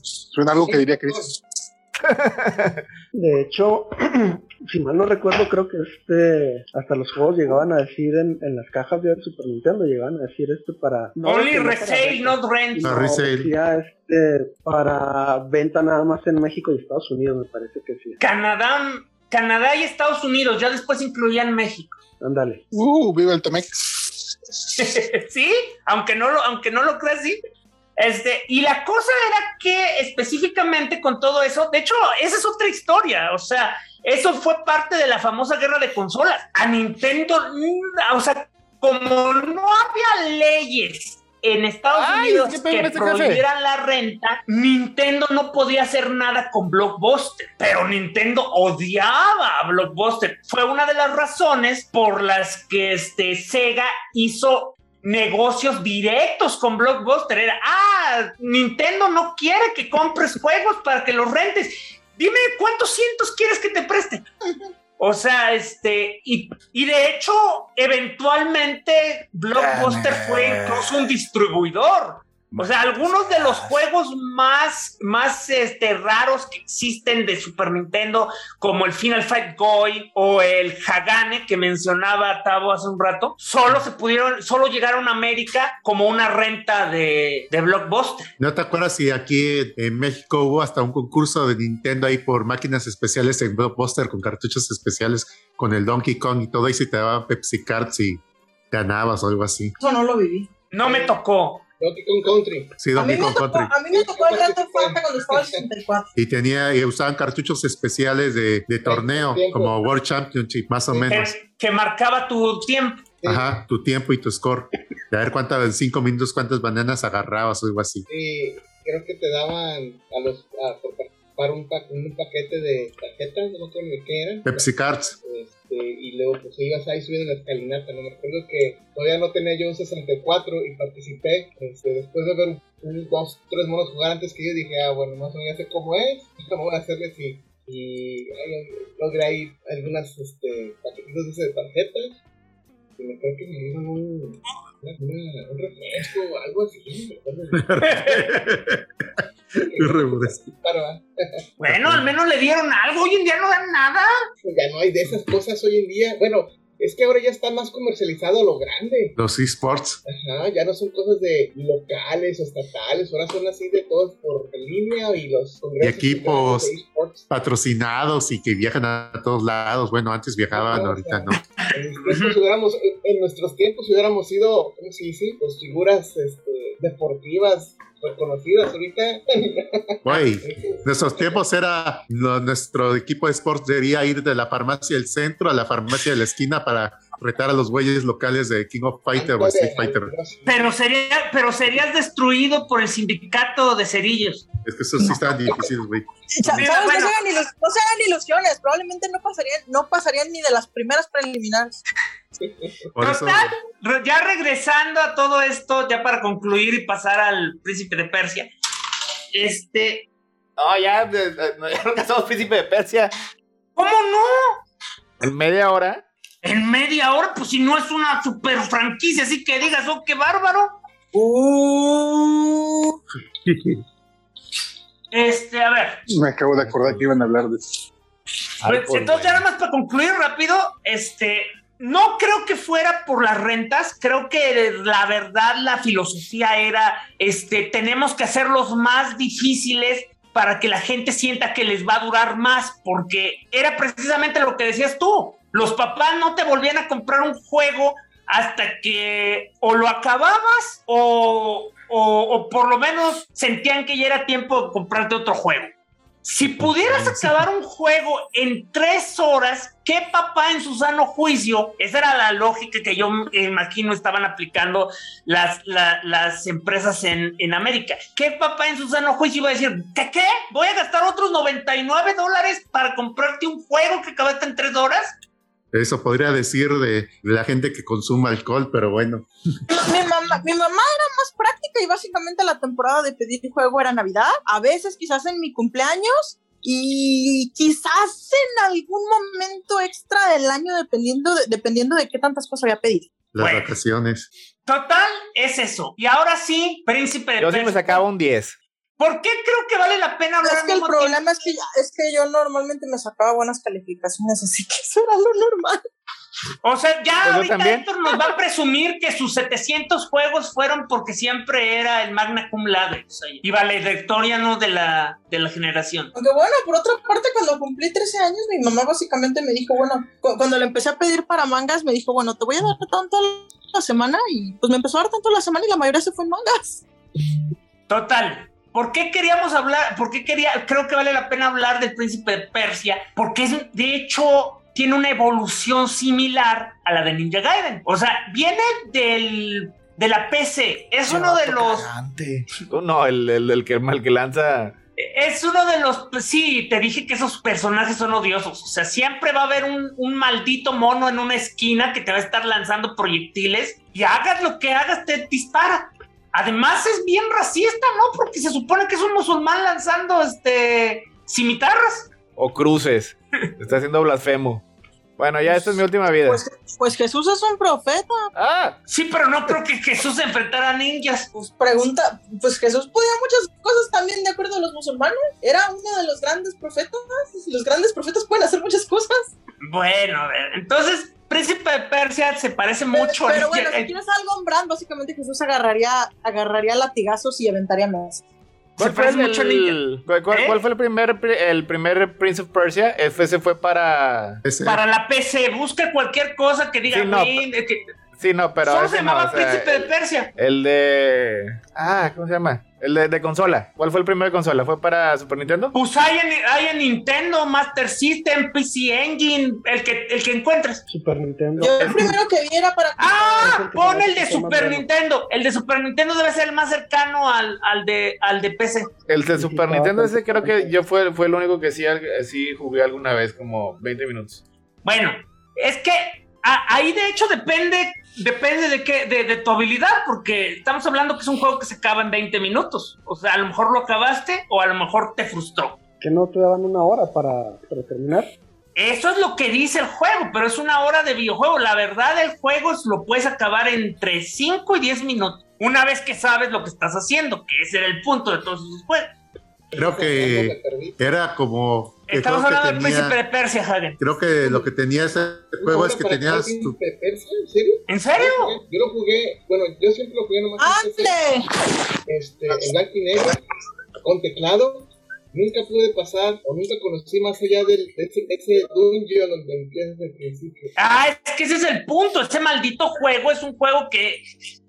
Speaker 8: Suena algo que diría Chris.
Speaker 4: De hecho, si mal no recuerdo, creo que este hasta los juegos llegaban a decir en, en las cajas de Super Nintendo, llegaban a decir esto para... no,
Speaker 6: Only
Speaker 4: no
Speaker 6: resale,
Speaker 4: venta,
Speaker 6: not rent.
Speaker 5: No, resale.
Speaker 4: decía, este, para venta nada más en México y Estados Unidos, me parece que sí.
Speaker 6: Canadá, Canadá y Estados Unidos, ya después incluían México.
Speaker 4: Ándale.
Speaker 8: Uh, viva el Temex.
Speaker 6: sí, aunque no lo, aunque no lo creas, sí. Este, y la cosa era que específicamente con todo eso, de hecho, esa es otra historia, o sea, eso fue parte de la famosa guerra de consolas. A Nintendo, mm, o sea, como no había leyes en Estados
Speaker 2: Ay,
Speaker 6: Unidos
Speaker 2: ¿qué pedo con
Speaker 6: que
Speaker 2: este
Speaker 6: prohibieran la renta, Nintendo no podía hacer nada con Blockbuster, pero Nintendo odiaba a Blockbuster. Fue una de las razones por las que este, Sega hizo negocios directos con Blockbuster. Era, ah, Nintendo no quiere que compres juegos para que los rentes. Dime cuántos cientos quieres que te preste. O sea, este, y, y de hecho, eventualmente Blockbuster fue incluso un distribuidor. O sea, algunos de los juegos más, más este, raros que existen de Super Nintendo, como el Final Fight Goy o el Hagane que mencionaba Tavo hace un rato, solo se pudieron, solo llegaron a América como una renta de, de Blockbuster.
Speaker 5: ¿No te acuerdas si aquí en México hubo hasta un concurso de Nintendo ahí por máquinas especiales en Blockbuster con cartuchos especiales con el Donkey Kong y todo y si te daban Pepsi Cards y ganabas o algo así?
Speaker 7: Eso no lo viví.
Speaker 6: No me tocó.
Speaker 3: Donkey Kong Country.
Speaker 5: Sí, Donkey
Speaker 7: me
Speaker 5: Kong
Speaker 7: tocó,
Speaker 5: Country.
Speaker 7: a mí me tocó el Grand Theft Auto cuando estaba el 64.
Speaker 5: Y tenía, y usaban cartuchos especiales de, de torneo,
Speaker 3: tiempo.
Speaker 5: como World Championship, más o
Speaker 3: Sí.
Speaker 5: menos.
Speaker 6: Que, que marcaba tu tiempo.
Speaker 5: Ajá, tu tiempo y tu score. De a ver cuántas, en cinco minutos, cuántas bananas agarrabas o algo así.
Speaker 3: Sí, creo que te daban a los a, por participar un, pa- un paquete de tarjetas, no me acuerdo qué era.
Speaker 5: Pepsi Cards.
Speaker 3: Este, y luego pues ibas ahí subiendo la escalinata. No me acuerdo que todavía no tenía yo un 64 y participé. Este, después de ver un, dos, tres monos jugar antes que yo, dije, ah, bueno, más o menos ya sé cómo es, cómo voy a hacerles y, y logré ahí algunas este, paquetitos de tarjetas. Y me creo que me dieron un, una- una- un refresco o algo así.
Speaker 6: Bueno, al menos le dieron algo. Hoy en día no dan nada.
Speaker 3: ya no hay de esas cosas hoy en día. Bueno, es que ahora ya está más comercializado a lo grande.
Speaker 5: Los esports.
Speaker 3: Ajá, ya no son cosas de locales o estatales, ahora son así de todos por línea y los
Speaker 5: Y
Speaker 3: congresos
Speaker 5: equipos
Speaker 3: de esports.
Speaker 5: patrocinados y que viajan a todos lados. Bueno, antes viajaban,
Speaker 3: Ajá,
Speaker 5: ahorita no.
Speaker 3: En, nuestros tiempos hubiéramos, en- en nuestros tiempos hubiéramos sido, ¿cómo se dice? Pues figuras este, deportivas reconocidas. Ahorita,
Speaker 5: Güey, nuestros tiempos era nuestro equipo de sports debería ir de la farmacia del centro a la farmacia de la esquina para retar a los güeyes locales de King of Fighter o Street Fighter.
Speaker 6: Pero, sería, pero serías destruido por el sindicato de cerillos.
Speaker 5: Es que eso sí estaban difíciles, güey.
Speaker 7: No, se hagan no ilusiones, probablemente no pasarían, no pasarían ni de las primeras preliminares.
Speaker 6: Total, ya regresando a todo esto, ya para concluir y pasar al príncipe de Persia. Este,
Speaker 2: No, ya, ya no casamos príncipe de Persia.
Speaker 6: ¿cómo no?
Speaker 2: En media hora.
Speaker 6: En media hora, pues si no es una super franquicia, así que digas, oh, qué bárbaro.
Speaker 7: Uh,
Speaker 6: Este, a ver,
Speaker 8: Me acabo de acordar que iban a hablar de eso.
Speaker 6: Pues, entonces, ya nada más para concluir rápido, este, no creo que fuera por las rentas, creo que la verdad la filosofía era, este, tenemos que hacerlos más difíciles para que la gente sienta que les va a durar más, porque era precisamente lo que decías tú, los papás no te volvían a comprar un juego hasta que o lo acababas o, o- o por lo menos sentían que ya era tiempo de comprarte otro juego. Si pudieras acabar un juego en tres horas, ¿qué papá en su sano juicio? Esa era la lógica que yo imagino estaban aplicando las, la- las empresas en, en América. ¿Qué papá en su sano juicio iba a decir, ¿qué qué? ¿Voy a gastar otros 99 dólares para comprarte un juego que acabaste en tres horas?
Speaker 5: Eso podría decir de, la gente que consume alcohol, pero bueno.
Speaker 7: mi, mamá, mi mamá era más práctica y básicamente la temporada de pedir juego era Navidad, a veces quizás en mi cumpleaños y quizás en algún momento extra del año dependiendo de, dependiendo de qué tantas cosas había pedido.
Speaker 5: Las
Speaker 6: Bueno.
Speaker 5: vacaciones.
Speaker 6: Total, es eso. Y ahora sí, príncipe de
Speaker 2: Yo sí me sacaba un 10.
Speaker 6: ¿Por qué creo que vale la pena hablar
Speaker 7: Es que el
Speaker 6: tiempo?
Speaker 7: problema es que, ya- es que yo normalmente me sacaba buenas calificaciones, así que eso era lo normal.
Speaker 6: O sea, ya
Speaker 2: Pues yo
Speaker 6: ahorita
Speaker 2: también.
Speaker 6: Héctor nos va a presumir que sus 700 juegos fueron porque siempre era el magna cum laude. O sea, y valedictoriano de la, de la generación.
Speaker 7: Aunque bueno, por otra parte, cuando cumplí 13 años, mi mamá básicamente me dijo, bueno, cu- cuando le empecé a pedir para mangas, me dijo, bueno, te voy a dar tanto la semana y pues me empezó a dar tanto la semana y la mayoría se fue en mangas.
Speaker 6: Total. ¿Por qué queríamos hablar? ¿Por qué quería? Creo que vale la pena hablar del príncipe de Persia, porque es, de hecho, tiene una evolución similar a la de Ninja Gaiden. O sea, viene del, de la PC. Es uno de los.
Speaker 2: No, el, el, el que, el que lanza.
Speaker 6: Es uno de los. pues Sí, te dije que esos personajes son odiosos. O sea, siempre va a haber un, un maldito mono en una esquina que te va a estar lanzando proyectiles y hagas lo que hagas, te dispara. Además, es bien racista, ¿no? Porque se supone que es un musulmán lanzando este cimitarras.
Speaker 2: O cruces. Está haciendo blasfemo. Bueno, ya esta es mi última vida.
Speaker 7: Pues, pues Jesús es un profeta.
Speaker 2: ah,
Speaker 6: Sí, pero no creo que Jesús se enfrentara a ninjas.
Speaker 7: Pues pregunta, pues Jesús podía muchas cosas también de acuerdo a los musulmanes. Era uno de los grandes profetas. Los grandes profetas pueden hacer muchas cosas.
Speaker 6: Bueno, a ver. Entonces, Príncipe de Persia se parece mucho
Speaker 7: Pero
Speaker 6: a
Speaker 7: bueno, si
Speaker 6: Ninja
Speaker 7: tienes algo en brand, básicamente Jesús agarraría, agarraría latigazos y aventaría mesas.
Speaker 2: ¿Cuál
Speaker 6: Se
Speaker 2: fue
Speaker 6: parece
Speaker 2: el,
Speaker 6: mucho a Ninja.
Speaker 2: ¿cuál, cuál-
Speaker 6: ¿Eh?
Speaker 2: cuál fue el primer, pri- el primer Prince of Persia? Ese fue para.
Speaker 6: Para la PC, busca cualquier cosa que diga
Speaker 2: Sí, no,
Speaker 6: que-
Speaker 2: Sí, no, pero.
Speaker 6: Solo
Speaker 2: ese
Speaker 6: se
Speaker 2: no,
Speaker 6: llamaba
Speaker 2: o sea,
Speaker 6: Príncipe de Persia.
Speaker 2: El de. Ah, ¿cómo se llama? El de, de consola. ¿Cuál fue el primer de consola? ¿Fue para Super Nintendo?
Speaker 6: Pues hay en, hay en Nintendo, Master System, PC Engine, el que, el que encuentres.
Speaker 4: Super Nintendo.
Speaker 7: Yo el primero que vi era para...
Speaker 6: ¡Ah! Pon el de Super. Nintendo. El de Super Nintendo debe ser el más cercano al, al, de, al de PC.
Speaker 2: El de Super Nintendo, ese
Speaker 4: bastante
Speaker 2: creo que yo fue, fue el único que sí, sí jugué alguna vez, como 20 minutos.
Speaker 6: Bueno, es que ahí de hecho depende, depende de qué, de, de tu habilidad, porque estamos hablando que es un juego que se acaba en 20 minutos. O sea, a lo mejor lo acabaste o a lo mejor te frustró.
Speaker 4: Que no te daban una hora para, para terminar.
Speaker 6: Eso es lo que dice el juego, pero es una hora de videojuego. La verdad, el juego lo puedes acabar entre 5 y 10 minutos. Una vez que sabes lo que estás haciendo, que ese era el punto de todos esos juegos.
Speaker 5: Creo que era como el
Speaker 6: Estamos hablando del príncipe de Persia, Hagen.
Speaker 5: Creo que lo que tenía ese juego es que
Speaker 3: ¿Para
Speaker 5: tenías
Speaker 3: Príncipe
Speaker 5: tu...
Speaker 3: de Persia? ¿En serio?
Speaker 6: ¿En serio?
Speaker 3: Yo lo jugué, bueno, yo siempre lo jugué nomás
Speaker 7: ¡Ande!
Speaker 3: este, en blanco y negro, con teclado. Nunca pude pasar, o nunca conocí más allá del, de ese, ese dungeon donde empiezas al principio.
Speaker 6: Ah, es que ese es el punto. Ese maldito juego es un juego que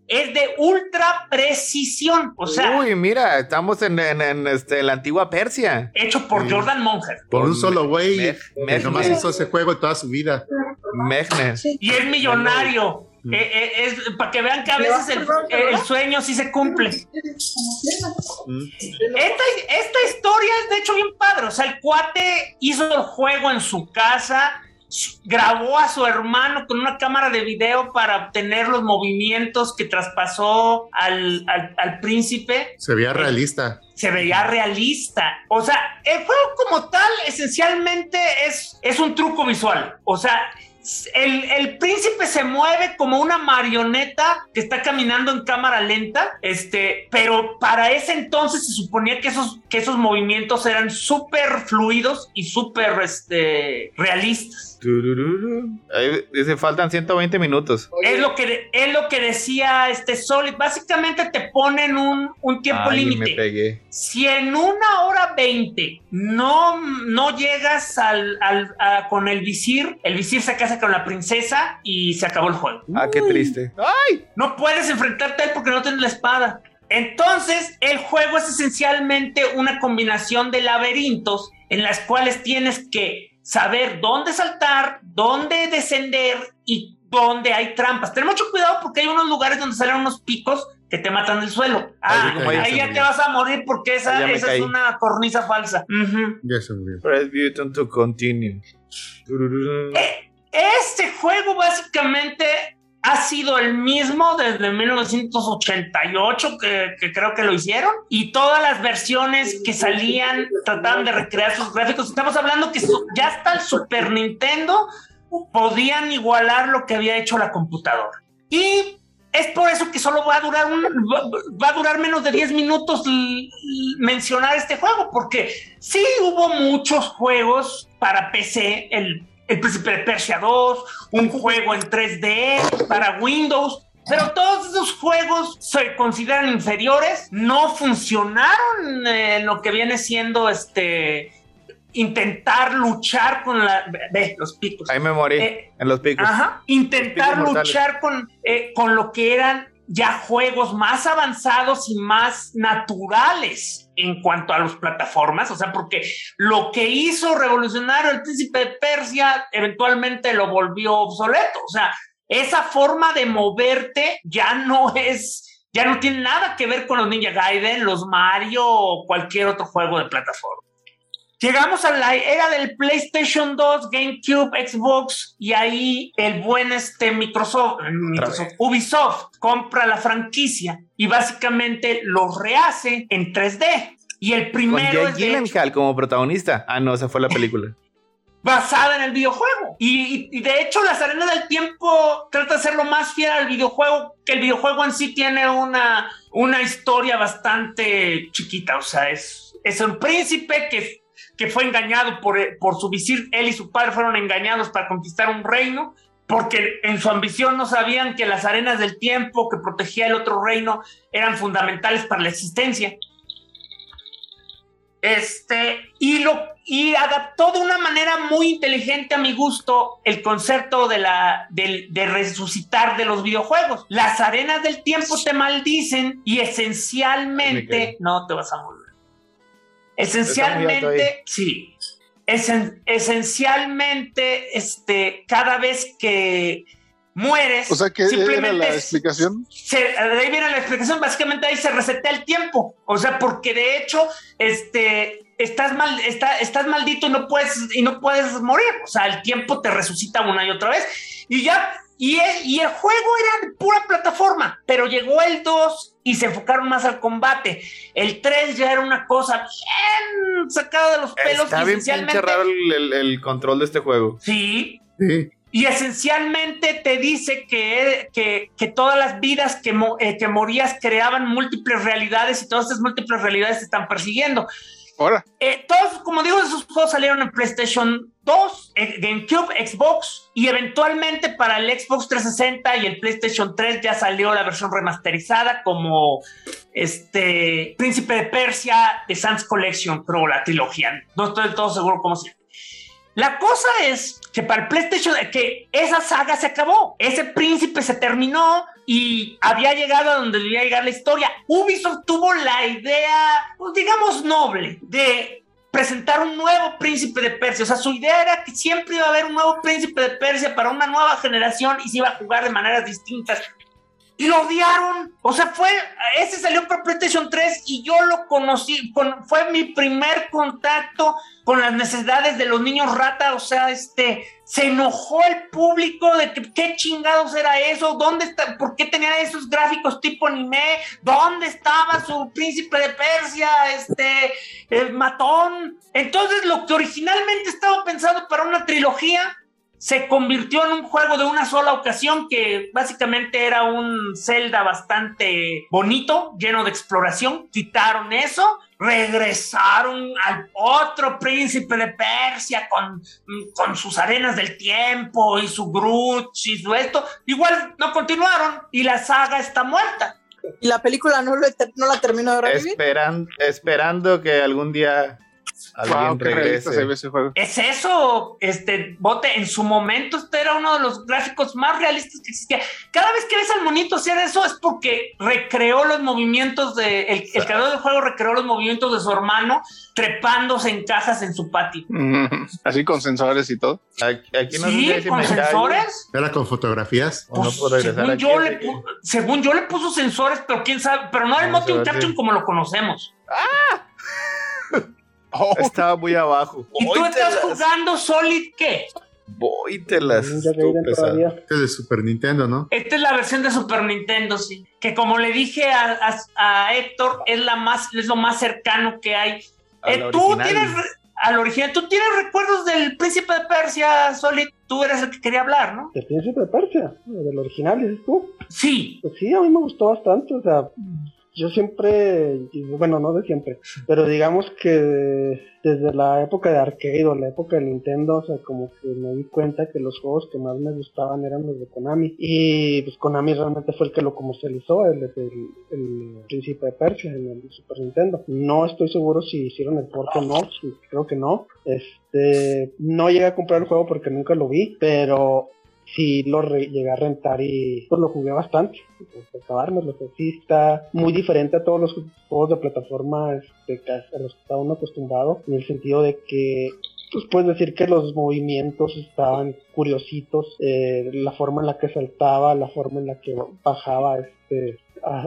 Speaker 6: es de ultra precisión. O sea,
Speaker 2: Uy, mira, estamos en, en- en, este, la antigua Persia.
Speaker 6: hecho por
Speaker 5: Sí.
Speaker 6: Jordan Monger.
Speaker 5: Por un solo güey
Speaker 2: Mej-
Speaker 5: que nomás hizo ese juego toda su vida.
Speaker 2: Mechner.
Speaker 6: Y es millonario.
Speaker 5: Mm.
Speaker 6: Eh, eh, es para que vean que a veces el, el sueño sí se cumple.
Speaker 5: Mm.
Speaker 6: Esta, esta historia es de hecho bien padre. O sea, el cuate hizo el juego en su casa, grabó a su hermano con una cámara de video para obtener los movimientos que traspasó al, al- al príncipe.
Speaker 5: Se veía realista.
Speaker 6: Se veía realista. O sea, el juego como tal, esencialmente es, es un truco visual. O sea, el, el príncipe se mueve como una marioneta que está caminando en cámara lenta, este, pero para ese entonces se suponía que esos, que esos movimientos eran súper fluidos y súper este, realistas.
Speaker 2: Ahí dice, faltan 120 minutos.
Speaker 6: Es lo que, es lo que decía este Solid. Básicamente te ponen un, un tiempo límite. Si en una hora 20 no, no llegas al, al- a- con el visir, el visir se casa con la princesa y se acabó el juego.
Speaker 2: Ah, qué triste. ¡Ay!
Speaker 6: No puedes enfrentarte a él porque no tienes la espada. Entonces, el juego es esencialmente una combinación de laberintos en las cuales tienes que saber dónde saltar, dónde descender y dónde hay trampas. Ten mucho cuidado porque hay unos lugares donde salen unos picos que te matan del suelo. Ah,
Speaker 5: Ahí
Speaker 6: ya te vas a morir porque esa, es una cornisa falsa. Ujú.
Speaker 5: Ya se murió.
Speaker 2: Press button to continue.
Speaker 6: Eh, Este juego básicamente ha sido el mismo desde 1988, que, creo que lo hicieron, y todas las versiones que salían trataban de recrear sus gráficos. Estamos hablando que ya hasta el Super Nintendo podían igualar lo que había hecho la computadora. Y es por eso que solo va a durar va, a durar menos de 10 minutos mencionar este juego, porque sí hubo muchos juegos para PC, el, el Príncipe de Persia 2, un juego en 3D para Windows, pero todos esos juegos se consideran inferiores, no funcionaron en lo que viene siendo este intentar luchar con la ve los picos.
Speaker 2: Ahí me morí.
Speaker 6: Eh,
Speaker 2: en los picos.
Speaker 6: Ajá. Intentar
Speaker 2: Picos
Speaker 6: luchar con, eh, con lo que eran ya juegos más avanzados y más naturales en cuanto a las plataformas, o sea, porque lo que hizo revolucionario el príncipe de Persia eventualmente lo volvió obsoleto, o sea, esa forma de moverte ya no es, ya no tiene nada que ver con los Ninja Gaiden, los Mario o cualquier otro juego de plataforma. Llegamos a la era del PlayStation 2, GameCube, Xbox y ahí el buen este Microsoft, Microsoft, Ubisoft compra la franquicia y básicamente lo rehace en 3D. Y el
Speaker 2: Con
Speaker 6: primero
Speaker 2: Jake
Speaker 6: de hecho,
Speaker 2: Gyllenhaal como protagonista. Ah, no, esa fue la película.
Speaker 6: basada en el videojuego. Y de hecho, las arenas del tiempo trata de ser lo más fiel al videojuego, que el videojuego en sí tiene una, una historia bastante chiquita. O sea, es, es un príncipe que, que fue engañado por, por su visir. Él y su padre fueron engañados para conquistar un reino. Porque en su ambición no sabían que las arenas del tiempo que protegía el otro reino eran fundamentales para la existencia. Este, y lo y adaptó de una manera muy inteligente a mi gusto el concepto de la del- de resucitar de los videojuegos. Las arenas del tiempo te maldicen y
Speaker 2: Me
Speaker 6: esencialmente no te vas a morir. Esencialmente, sí. Esen- esencialmente, este, cada vez que mueres,
Speaker 8: O sea que era
Speaker 6: simplemente
Speaker 8: la explicación.
Speaker 6: se, ahí viene la explicación, básicamente ahí se resetea el tiempo. O sea, porque de hecho, este, estás mal, está, estás maldito y no puedes, y no puedes morir. O sea, el tiempo te resucita una y otra vez. Y ya, y el, y el juego era de pura plataforma, pero llegó el 2 y se enfocaron más al combate. El 3 ya era una cosa bien sacada de los pelos.
Speaker 2: Está bien pinche
Speaker 6: esencialmente-
Speaker 2: raro el, el- el control de este juego.
Speaker 6: Sí,
Speaker 5: Sí.
Speaker 6: y esencialmente te dice que, que, que todas las vidas que, mo- eh, que morías creaban múltiples realidades y todas estas múltiples realidades te están persiguiendo. Eh, todos, como digo, esos juegos salieron en PlayStation 2, eh, GameCube, Xbox y eventualmente para el Xbox 360 y el PlayStation 3 ya salió la versión remasterizada como este Príncipe de Persia de Sans Collection, pero la trilogía. No estoy del todo seguro cómo se. La cosa es que para el PlayStation, que esa saga se acabó. Ese príncipe se terminó y había llegado a donde debía llegar la historia. Ubisoft tuvo la idea, pues, digamos, noble de presentar un nuevo príncipe de Persia. O sea, su idea era que siempre iba a haber un nuevo príncipe de Persia para una nueva generación y se iba a jugar de maneras distintas. Y lo odiaron. O sea, fue. Ese salió para PlayStation 3 y yo lo conocí. Con, fue mi primer contacto con las necesidades de los niños rata. O sea, este. Se enojó el público de que qué chingados era eso. ¿Dónde está? ¿Por qué tenía esos gráficos tipo anime? ¿Dónde estaba su príncipe de Persia? Este. El matón. Entonces, lo que originalmente estaba pensado para una trilogía se convirtió en un juego de una sola ocasión que básicamente era un Zelda bastante bonito, lleno de exploración. Quitaron eso, regresaron al otro príncipe de Persia con, con sus arenas del tiempo y su Groot y su esto. Igual no continuaron y la saga está muerta.
Speaker 7: Y la película no, lo, no la terminó de revivir.
Speaker 2: Esperan, esperando que algún día alguien
Speaker 8: wow,
Speaker 2: regrese.
Speaker 8: ese juego.
Speaker 6: Es eso, este bote. En su momento, este era uno de los gráficos más realistas que existía. Cada vez que ves al monito hacer eso es porque recreó los movimientos de. El, el creador del juego recreó los movimientos de su hermano trepándose en cajas en su patio.
Speaker 8: Mm, Así con sensores y todo.
Speaker 2: Aquí, aquí no sé si
Speaker 6: Sí, con sensores.
Speaker 5: Era con fotografías.
Speaker 2: o no
Speaker 6: Pues,
Speaker 2: puedo regresar
Speaker 6: según,
Speaker 2: aquí.
Speaker 6: yo le según yo le puso sensores, pero quién sabe, pero no el motion
Speaker 2: sí.
Speaker 6: como lo conocemos.
Speaker 8: Oh,
Speaker 2: Estaba muy abajo.
Speaker 6: Y tú estás jugando Solid, ¿qué?
Speaker 2: estúpidas.
Speaker 4: todavía.
Speaker 5: Este es de Super Nintendo, ¿no?
Speaker 6: Esta es la versión de Super Nintendo, sí. Que como le dije a, a- a Héctor, es la más, es lo más cercano que hay. Eh, tú
Speaker 2: original.
Speaker 6: tienes al original, tú tienes recuerdos del Príncipe de Persia, Solid. Tú eres el que quería hablar, ¿no?
Speaker 4: El Príncipe de Persia, del original, dices tú.
Speaker 6: Sí.
Speaker 4: Pues sí, a mí me gustó bastante, o sea, yo siempre, bueno, no de siempre, pero digamos que desde la época de arcade o la época de Nintendo, o sea, como que me di cuenta que los juegos que más me gustaban eran los de Konami. Y pues Konami realmente fue el que lo comercializó, el, el, el Príncipe de Persia en el Super Nintendo. No estoy seguro si hicieron el port o no, creo que no. Este, no llegué a comprar el juego porque nunca lo vi, pero sí lo llegué a rentar y pues lo jugué bastante. Acabármelo, pues, sí está muy diferente a todos los juegos de plataforma este, a los que está uno acostumbrado, en el sentido de que pues puedes decir que los movimientos estaban curiositos, eh, la forma en la que saltaba, la forma en la que bajaba, este,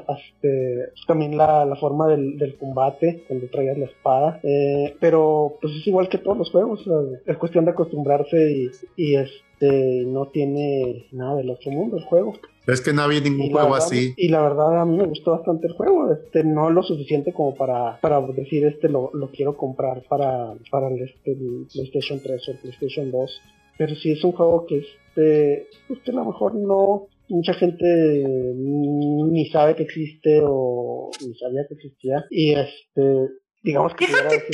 Speaker 4: este, también la, la forma del, del combate cuando traías la espada, eh, pero pues es igual que todos los juegos, es cuestión de acostumbrarse y, y este no tiene nada del otro mundo el juego.
Speaker 5: Es que no había ningún juego
Speaker 4: verdad,
Speaker 5: así.
Speaker 4: y la verdad a mí me gustó bastante el juego, este no lo suficiente como para, para decir este lo, lo quiero comprar para, para el, este, el PlayStation 3 o el PlayStation 2, pero sí es un juego que este pues que a lo mejor no mucha gente ni sabe que existe o ni sabía que existía y este digamos que,
Speaker 6: Fíjate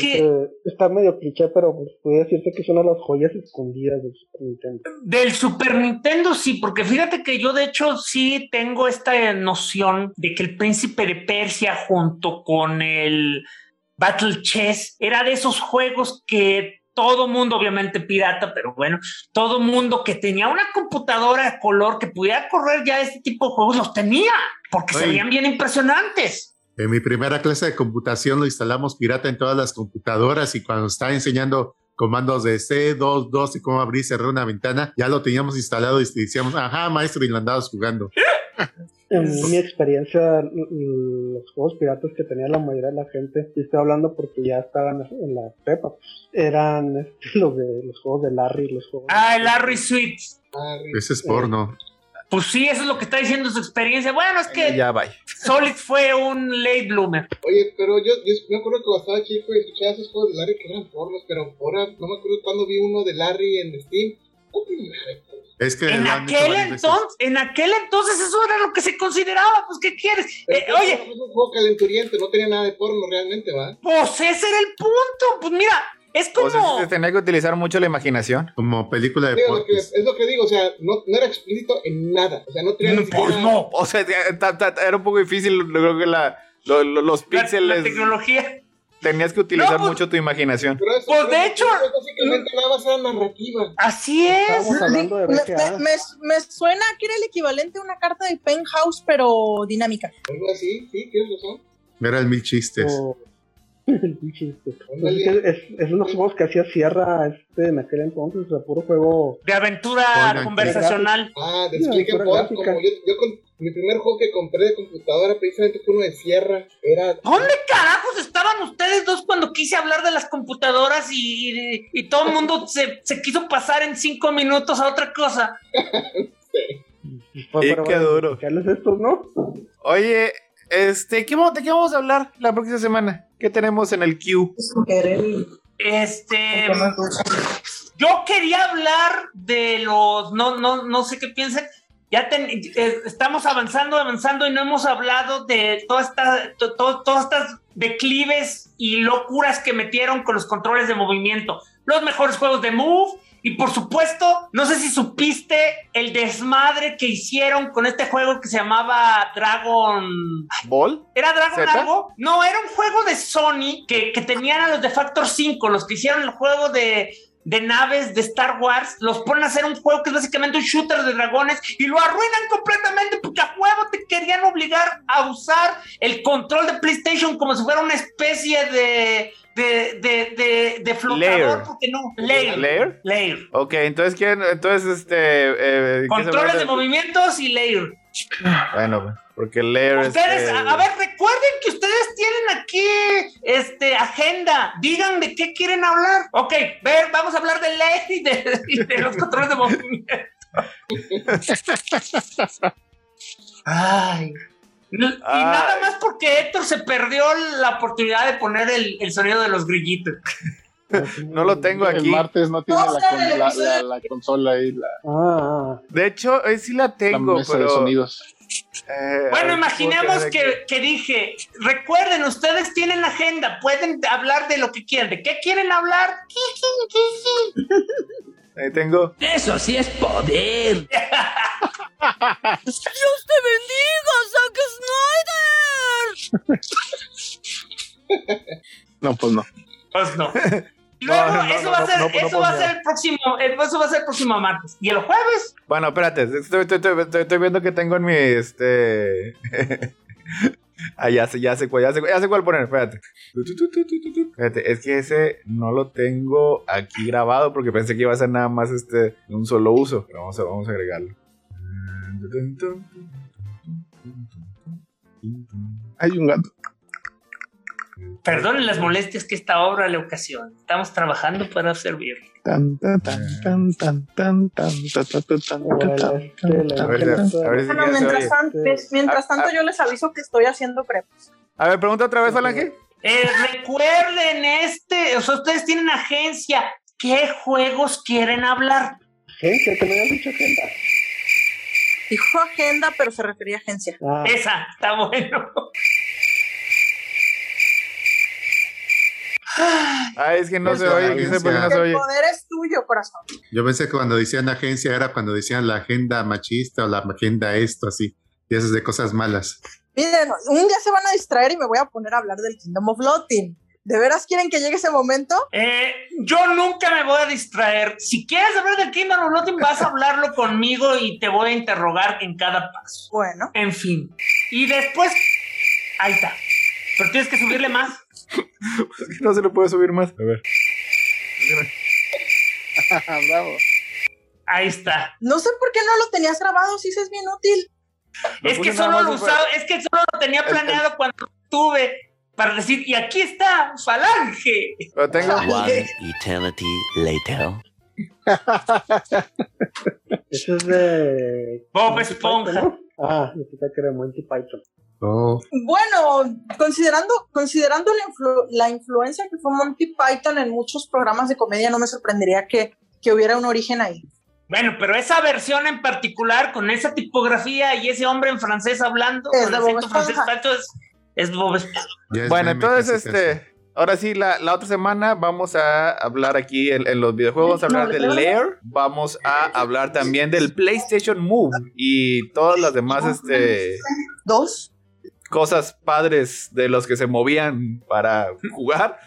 Speaker 4: está medio cliché pero pues, puede decirse que es una de las joyas escondidas del Super Nintendo
Speaker 6: Del Super Nintendo sí, porque fíjate que yo de hecho sí tengo esta noción de que el Príncipe de Persia junto con el Battle Chess era de esos juegos que todo mundo, obviamente pirata, pero bueno, todo mundo que tenía una computadora de color que pudiera correr ya este tipo de juegos los tenía, porque se
Speaker 5: Oye.
Speaker 6: veían bien impresionantes.
Speaker 5: En mi primera clase de computación lo instalamos pirata en todas las computadoras y cuando estaba enseñando comandos de C2, 2 y cómo abrir y cerrar una ventana, ya lo teníamos instalado y decíamos, ajá, maestro, y lo andabas jugando.
Speaker 4: En mi experiencia, l- los juegos piratas que tenía la mayoría de la gente, y estoy hablando porque ya estaban en la prepa, pues, eran este, los de los juegos de Larry, los juegos de-
Speaker 6: Ah, el Larry Sweet.
Speaker 5: Ese es porno.
Speaker 6: Pues sí, eso es lo que está diciendo su experiencia. Bueno, es que
Speaker 2: Ya vaya.
Speaker 6: Solid fue un late bloomer.
Speaker 10: Oye, pero yo, yo me acuerdo que cuando estaba chico y escuchaba esos juegos de Larry que eran pornos, pero ahora no me acuerdo cuando vi uno de Larry en Steam. Oh,
Speaker 5: Es que
Speaker 6: En aquel entonces, en aquel entonces eso era lo que se consideraba, pues ¿qué quieres? Eh, oye,
Speaker 10: Es un juego calenturiento, no tenía nada de porno realmente, ¿va?
Speaker 6: pues ese era el punto, pues mira, es
Speaker 2: O sea,
Speaker 6: como
Speaker 2: se tenía que utilizar mucho la imaginación.
Speaker 5: Como película de
Speaker 10: Digo, lo que- es lo que digo, o sea, no, no era explícito en nada. O sea, no tenía ni
Speaker 6: pues
Speaker 10: siquiera.
Speaker 6: no,
Speaker 2: O sea, ta- ta- era un poco difícil, creo que la, lo- lo- los
Speaker 6: la, la
Speaker 2: píxeles
Speaker 6: tecnología.
Speaker 2: tenías que utilizar
Speaker 6: No, pues-
Speaker 2: mucho tu imaginación.
Speaker 10: Pero eso,
Speaker 6: Pues, de
Speaker 10: pero
Speaker 6: hecho-
Speaker 10: básicamente nada más era narrativa.
Speaker 6: Así es.
Speaker 4: Hablando de
Speaker 7: Me, me- me suena que era el equivalente a una carta de penthouse, pero dinámica.
Speaker 10: Algo así, sí, tienes razón.
Speaker 5: Era el mil chistes.
Speaker 4: O- Un chiste.
Speaker 10: Ándale.
Speaker 4: Es, es, es unos juegos que hacía Sierra este, en aquel entonces, o sea, puro juego.
Speaker 6: De aventura
Speaker 5: Oigan,
Speaker 6: conversacional.
Speaker 10: Ah, de
Speaker 4: Sí,
Speaker 10: como yo, yo con mi primer juego que compré de computadora precisamente fue uno de Sierra. Era.
Speaker 6: ¿Dónde carajos estaban ustedes dos cuando quise hablar de las computadoras y, y todo el mundo se, se quiso pasar en cinco minutos a otra cosa?
Speaker 2: Y
Speaker 4: para
Speaker 2: qué duro.
Speaker 4: escucharles estos, ¿no?
Speaker 2: Oye, este, ¿qué, vamos- ¿de qué vamos a hablar la próxima semana? ¿Qué tenemos en el queue?
Speaker 6: Este. Yo quería hablar de los. No, no, no sé qué piensen. Ya ten- eh, estamos avanzando, avanzando y no hemos hablado de toda esta, to- to- todas estas declives y locuras que metieron con los controles de movimiento. Los mejores juegos de Move. Y por supuesto, no sé si supiste el desmadre que hicieron con este juego que se llamaba Dragon.
Speaker 2: ¿Ball?
Speaker 6: ¿Era Dragon
Speaker 2: ¿Zeta?
Speaker 6: algo? No, era un juego de Sony que, que tenían a los de Factor 5, los que hicieron el juego de, de naves de Star Wars, los ponen a hacer un juego que es básicamente un shooter de dragones y lo arruinan completamente porque a juego te querían obligar a usar el control de PlayStation como si fuera una especie de... De, de, de, de flotador,
Speaker 2: Layer.
Speaker 6: porque no, layer.
Speaker 2: ¿Layer?
Speaker 6: Layer.
Speaker 2: Ok, entonces, ¿quién? Entonces, este... eh, ¿qué se
Speaker 6: Controles de movimientos y layer.
Speaker 2: Bueno, porque layer es...
Speaker 6: Ustedes,
Speaker 2: eh,
Speaker 6: a, ver, recuerden que ustedes tienen aquí este agenda. Digan de qué quieren hablar. Ok, ver, vamos a hablar de ley y de, y de los controles de movimiento. Ay. No- y nada más porque Héctor se perdió la oportunidad de poner el, el sonido de los grillitos.
Speaker 2: No lo tengo
Speaker 8: El
Speaker 2: aquí.
Speaker 8: martes no tiene
Speaker 7: No
Speaker 8: la, con- la, la- la consola y la,
Speaker 4: Ah.
Speaker 2: De hecho, eh, sí la
Speaker 8: la
Speaker 2: tengo,
Speaker 8: mesa
Speaker 2: pero...
Speaker 8: de sonidos.
Speaker 2: eh,
Speaker 6: Bueno,
Speaker 2: ver,
Speaker 6: imaginemos
Speaker 2: ¿puedo
Speaker 6: que, dije, recuerden, ustedes tienen agenda, pueden hablar de lo que quieran. ¿De qué quieren hablar?
Speaker 2: Ahí tengo...
Speaker 11: Eso sí es poder.
Speaker 7: ¡Dios te bendiga, Zack Snyder!
Speaker 8: No, pues no.
Speaker 6: Pues no. Luego,
Speaker 2: No, no, no,
Speaker 6: eso
Speaker 2: no,
Speaker 6: va a ser,
Speaker 2: no, no
Speaker 6: eso va a
Speaker 2: podía.
Speaker 6: ser el próximo, eh, eso va a ser el próximo martes. Y el jueves,
Speaker 2: Bueno, espérate, estoy, estoy- estoy- estoy- estoy viendo que tengo en mi, este... ah, ya sé, ya sé cuál, ya sé, ya sé cuál poner, espérate. Espérate, es que ese no lo tengo aquí grabado porque pensé que iba a ser nada más este, de un solo uso, pero vamos a, vamos a agregarlo.
Speaker 8: Hay un gato.
Speaker 6: perdonen las molestias que esta obra le ocasiona. Estamos trabajando para servir.
Speaker 8: Tan, tan,
Speaker 7: Mientras
Speaker 2: ah,
Speaker 7: tanto, ah. yo les aviso que estoy haciendo crepes.
Speaker 2: A ver, pregunta otra vez, Alange.
Speaker 6: Eh, recuerden este, o sea, ustedes tienen agencia. ¿Qué juegos quieren hablar?
Speaker 4: Agencia, que me habían dicho agenda.
Speaker 7: Dijo agenda, pero se refería a agencia.
Speaker 4: Ah.
Speaker 6: Esa, está bueno.
Speaker 2: Ah, es que no se oye, ¿quién sabe por qué no se
Speaker 7: el poder es tuyo, corazón.
Speaker 5: Yo pensé que cuando decían agencia era cuando decían la agenda machista o la agenda esto, así. Y eso es de cosas malas.
Speaker 7: Miren, un día se van a distraer y me voy a poner a hablar del Kingdom of Lotin. ¿De veras quieren que llegue ese momento?
Speaker 6: Eh, yo nunca me voy a distraer. Si quieres hablar del Kingdom of Loathing, vas a hablarlo conmigo y te voy a interrogar en cada paso.
Speaker 7: Bueno,
Speaker 6: En fin. Y después. Ahí está. Pero tienes que subirle más.
Speaker 2: Que no se le puede subir más. A ver.
Speaker 8: Bravo.
Speaker 6: Ahí está.
Speaker 7: no sé por qué no lo tenías grabado, si es bien útil.
Speaker 2: Lo
Speaker 6: es que solo lo usaba, es que solo lo tenía planeado cuando tuve para decir, y aquí está, falange.
Speaker 2: Pero tengo.
Speaker 11: One eternity later.
Speaker 4: Eso es de.
Speaker 6: Bob Esponja.
Speaker 4: Ah, yo pensaba que era Monty Python.
Speaker 5: Oh,
Speaker 7: Bueno, considerando, considerando la, influ- la influencia que fue Monty Python en muchos programas de comedia, no me sorprendería que, que hubiera un origen ahí.
Speaker 6: Bueno, pero esa versión en particular, con esa tipografía y ese hombre en francés hablando,
Speaker 7: Es
Speaker 6: con acento francés, es, es Bob Esponja.
Speaker 2: Bueno, entonces, este, ahora sí, la, la otra semana vamos a hablar aquí en, en los videojuegos, a hablar del. Lair, vamos a hablar también del PlayStation Move y todas las demás, este,
Speaker 7: Dos.
Speaker 2: cosas padres de los que se movían para jugar.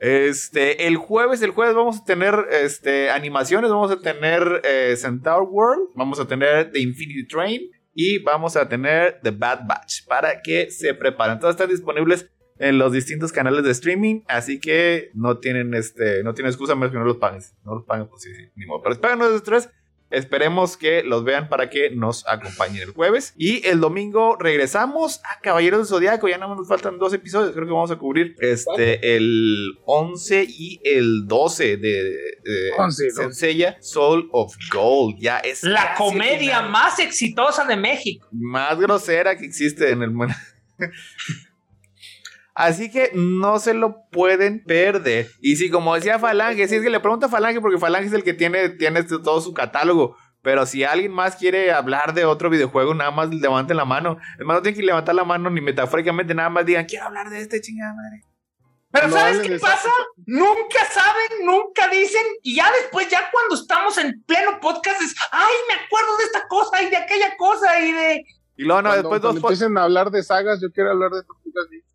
Speaker 2: Este, el jueves, el jueves vamos a tener este, animaciones, vamos a tener eh, Centaur World, vamos a tener The Infinity Train y vamos a tener The Bad Batch para que se preparen. Todas están disponibles en los distintos canales de streaming, así que no tienen este, no tienen excusa menos que no los paguen. No los paguen, pues sí, sí, ni modo. Pero pagan los tres. Esperemos que los vean para que nos acompañen el jueves. Y el domingo regresamos a Caballeros del Zodiaco. Ya nada más nos faltan dos episodios. Creo que vamos a cubrir este el 11 y el 12 de, de
Speaker 8: 11 y 12.
Speaker 2: Senseiya Soul of Gold. Ya es
Speaker 6: La comedia
Speaker 2: final.
Speaker 6: más exitosa de México.
Speaker 2: más grosera que existe en el mundo. Así que no se lo pueden perder. Y si, como decía Falange, si es que le pregunto a Falange, porque Falange es el que tiene, tiene este- todo su catálogo. Pero si alguien más quiere hablar de otro videojuego, nada más levanten la mano. Es más, no tienen que levantar la mano ni metafóricamente, nada más digan, quiero hablar de este chingada madre.
Speaker 6: Pero
Speaker 8: No
Speaker 6: ¿sabes qué pasa? Nunca saben, nunca dicen, y ya después, ya cuando estamos en pleno podcast, es, ay, me acuerdo de esta cosa y de aquella cosa y de...
Speaker 2: Y luego, no,
Speaker 8: Cuando,
Speaker 2: después
Speaker 8: cuando
Speaker 2: dos
Speaker 8: empiecen a hablar de sagas, yo quiero hablar de Tortugas Ninja.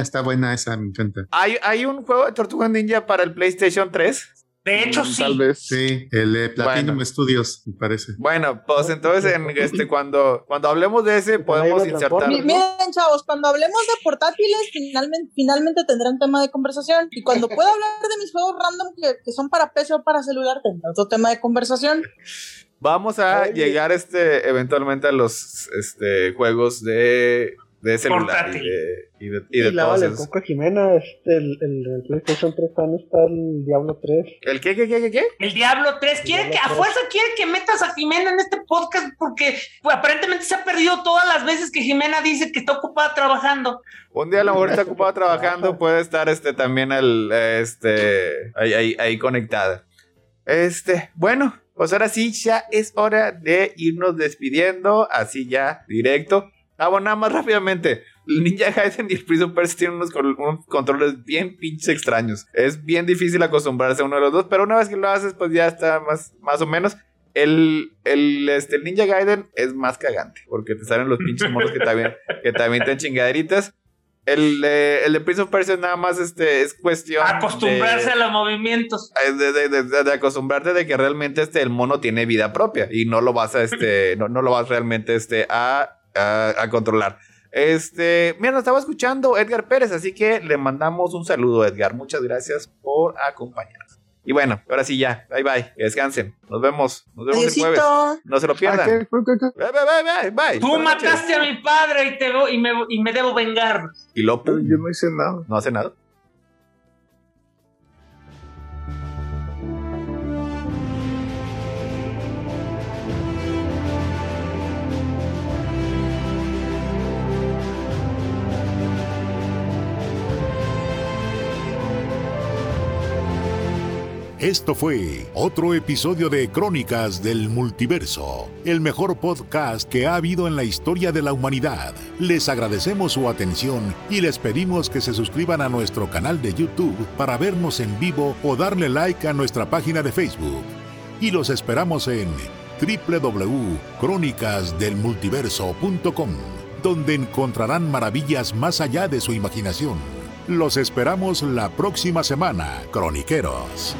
Speaker 5: Está buena esa, me encanta.
Speaker 2: hay, hay un juego de Tortuga Ninja para el PlayStation 3.
Speaker 6: De hecho,
Speaker 8: Mm,
Speaker 6: sí.
Speaker 8: Tal vez.
Speaker 5: Sí, el de Platinum
Speaker 2: Bueno.
Speaker 5: Studios, me parece.
Speaker 2: Bueno, pues entonces en este cuando, cuando hablemos de ese podemos insertar.
Speaker 7: Miren, chavos, cuando hablemos de portátiles, finalmente, finalmente tendré un tema de conversación. Y cuando pueda hablar de mis juegos random que, que son para PC o para celular, tendré otro tema de conversación.
Speaker 2: Vamos a
Speaker 4: Oye.
Speaker 2: llegar este eventualmente a los este juegos de, de celular y de, y de, y de
Speaker 4: Y la
Speaker 2: todos
Speaker 4: vale,
Speaker 2: esos.
Speaker 4: Coco Jimena, este, el, el, el PlayStation 3 también está el Diablo 3.
Speaker 2: ¿El qué, qué, qué, qué, qué?
Speaker 6: El Diablo 3 quiere
Speaker 4: Diablo
Speaker 6: que, a
Speaker 4: 3.
Speaker 6: fuerza quiere que metas a Jimena en este podcast porque pues, aparentemente se ha perdido todas las veces que Jimena dice que está ocupada trabajando.
Speaker 2: Un día a lo mejor está ocupado trabajando, puede estar este también el este ahí, ahí, ahí conectada. Este, bueno, pues ahora sí ya es hora de irnos despidiendo, así ya directo. Ah, bueno, nada más rápidamente. El Ninja Gaiden y el Prince of Persia tienen unos, unos controles bien pinches extraños. Es bien difícil acostumbrarse a uno de los dos, pero una vez que lo haces, pues ya está más, más o menos. El, el, este, el Ninja Gaiden es más cagante, porque te salen los pinches monos que también, que también te chingaderitas. El, eh, el de Prince of Persia nada más este, es cuestión
Speaker 6: Acostumbrarse
Speaker 2: de-
Speaker 6: a los movimientos.
Speaker 2: eh, de- de- de acostumbrarte de que realmente este el mono tiene vida propia y no lo vas a este no, no lo vas realmente este a, a, a controlar. Este mira nos estaba escuchando Edgar Pérez así que le mandamos un saludo Edgar. Muchas gracias por acompañarnos. Y bueno ahora sí ya. Bye bye. Descansen. Nos vemos. Nos vemos el jueves.
Speaker 7: Adiosito.
Speaker 2: no se lo pierdan. bye bye bye bye, bye.
Speaker 6: Tú mataste a mi padre y, te, y, me, y me debo vengar.
Speaker 2: y lo
Speaker 8: Pero Yo no hice nada.
Speaker 2: no hace nada
Speaker 1: Esto fue otro episodio de Crónicas del Multiverso, el mejor podcast que ha habido en la historia de la humanidad. Les agradecemos su atención y les pedimos que se suscriban a nuestro canal de YouTube para vernos en vivo o darle like a nuestra página de Facebook. Y los esperamos en www.crónicasdelmultiverso.com, donde encontrarán maravillas más allá de su imaginación. Los esperamos la próxima semana, croniqueros.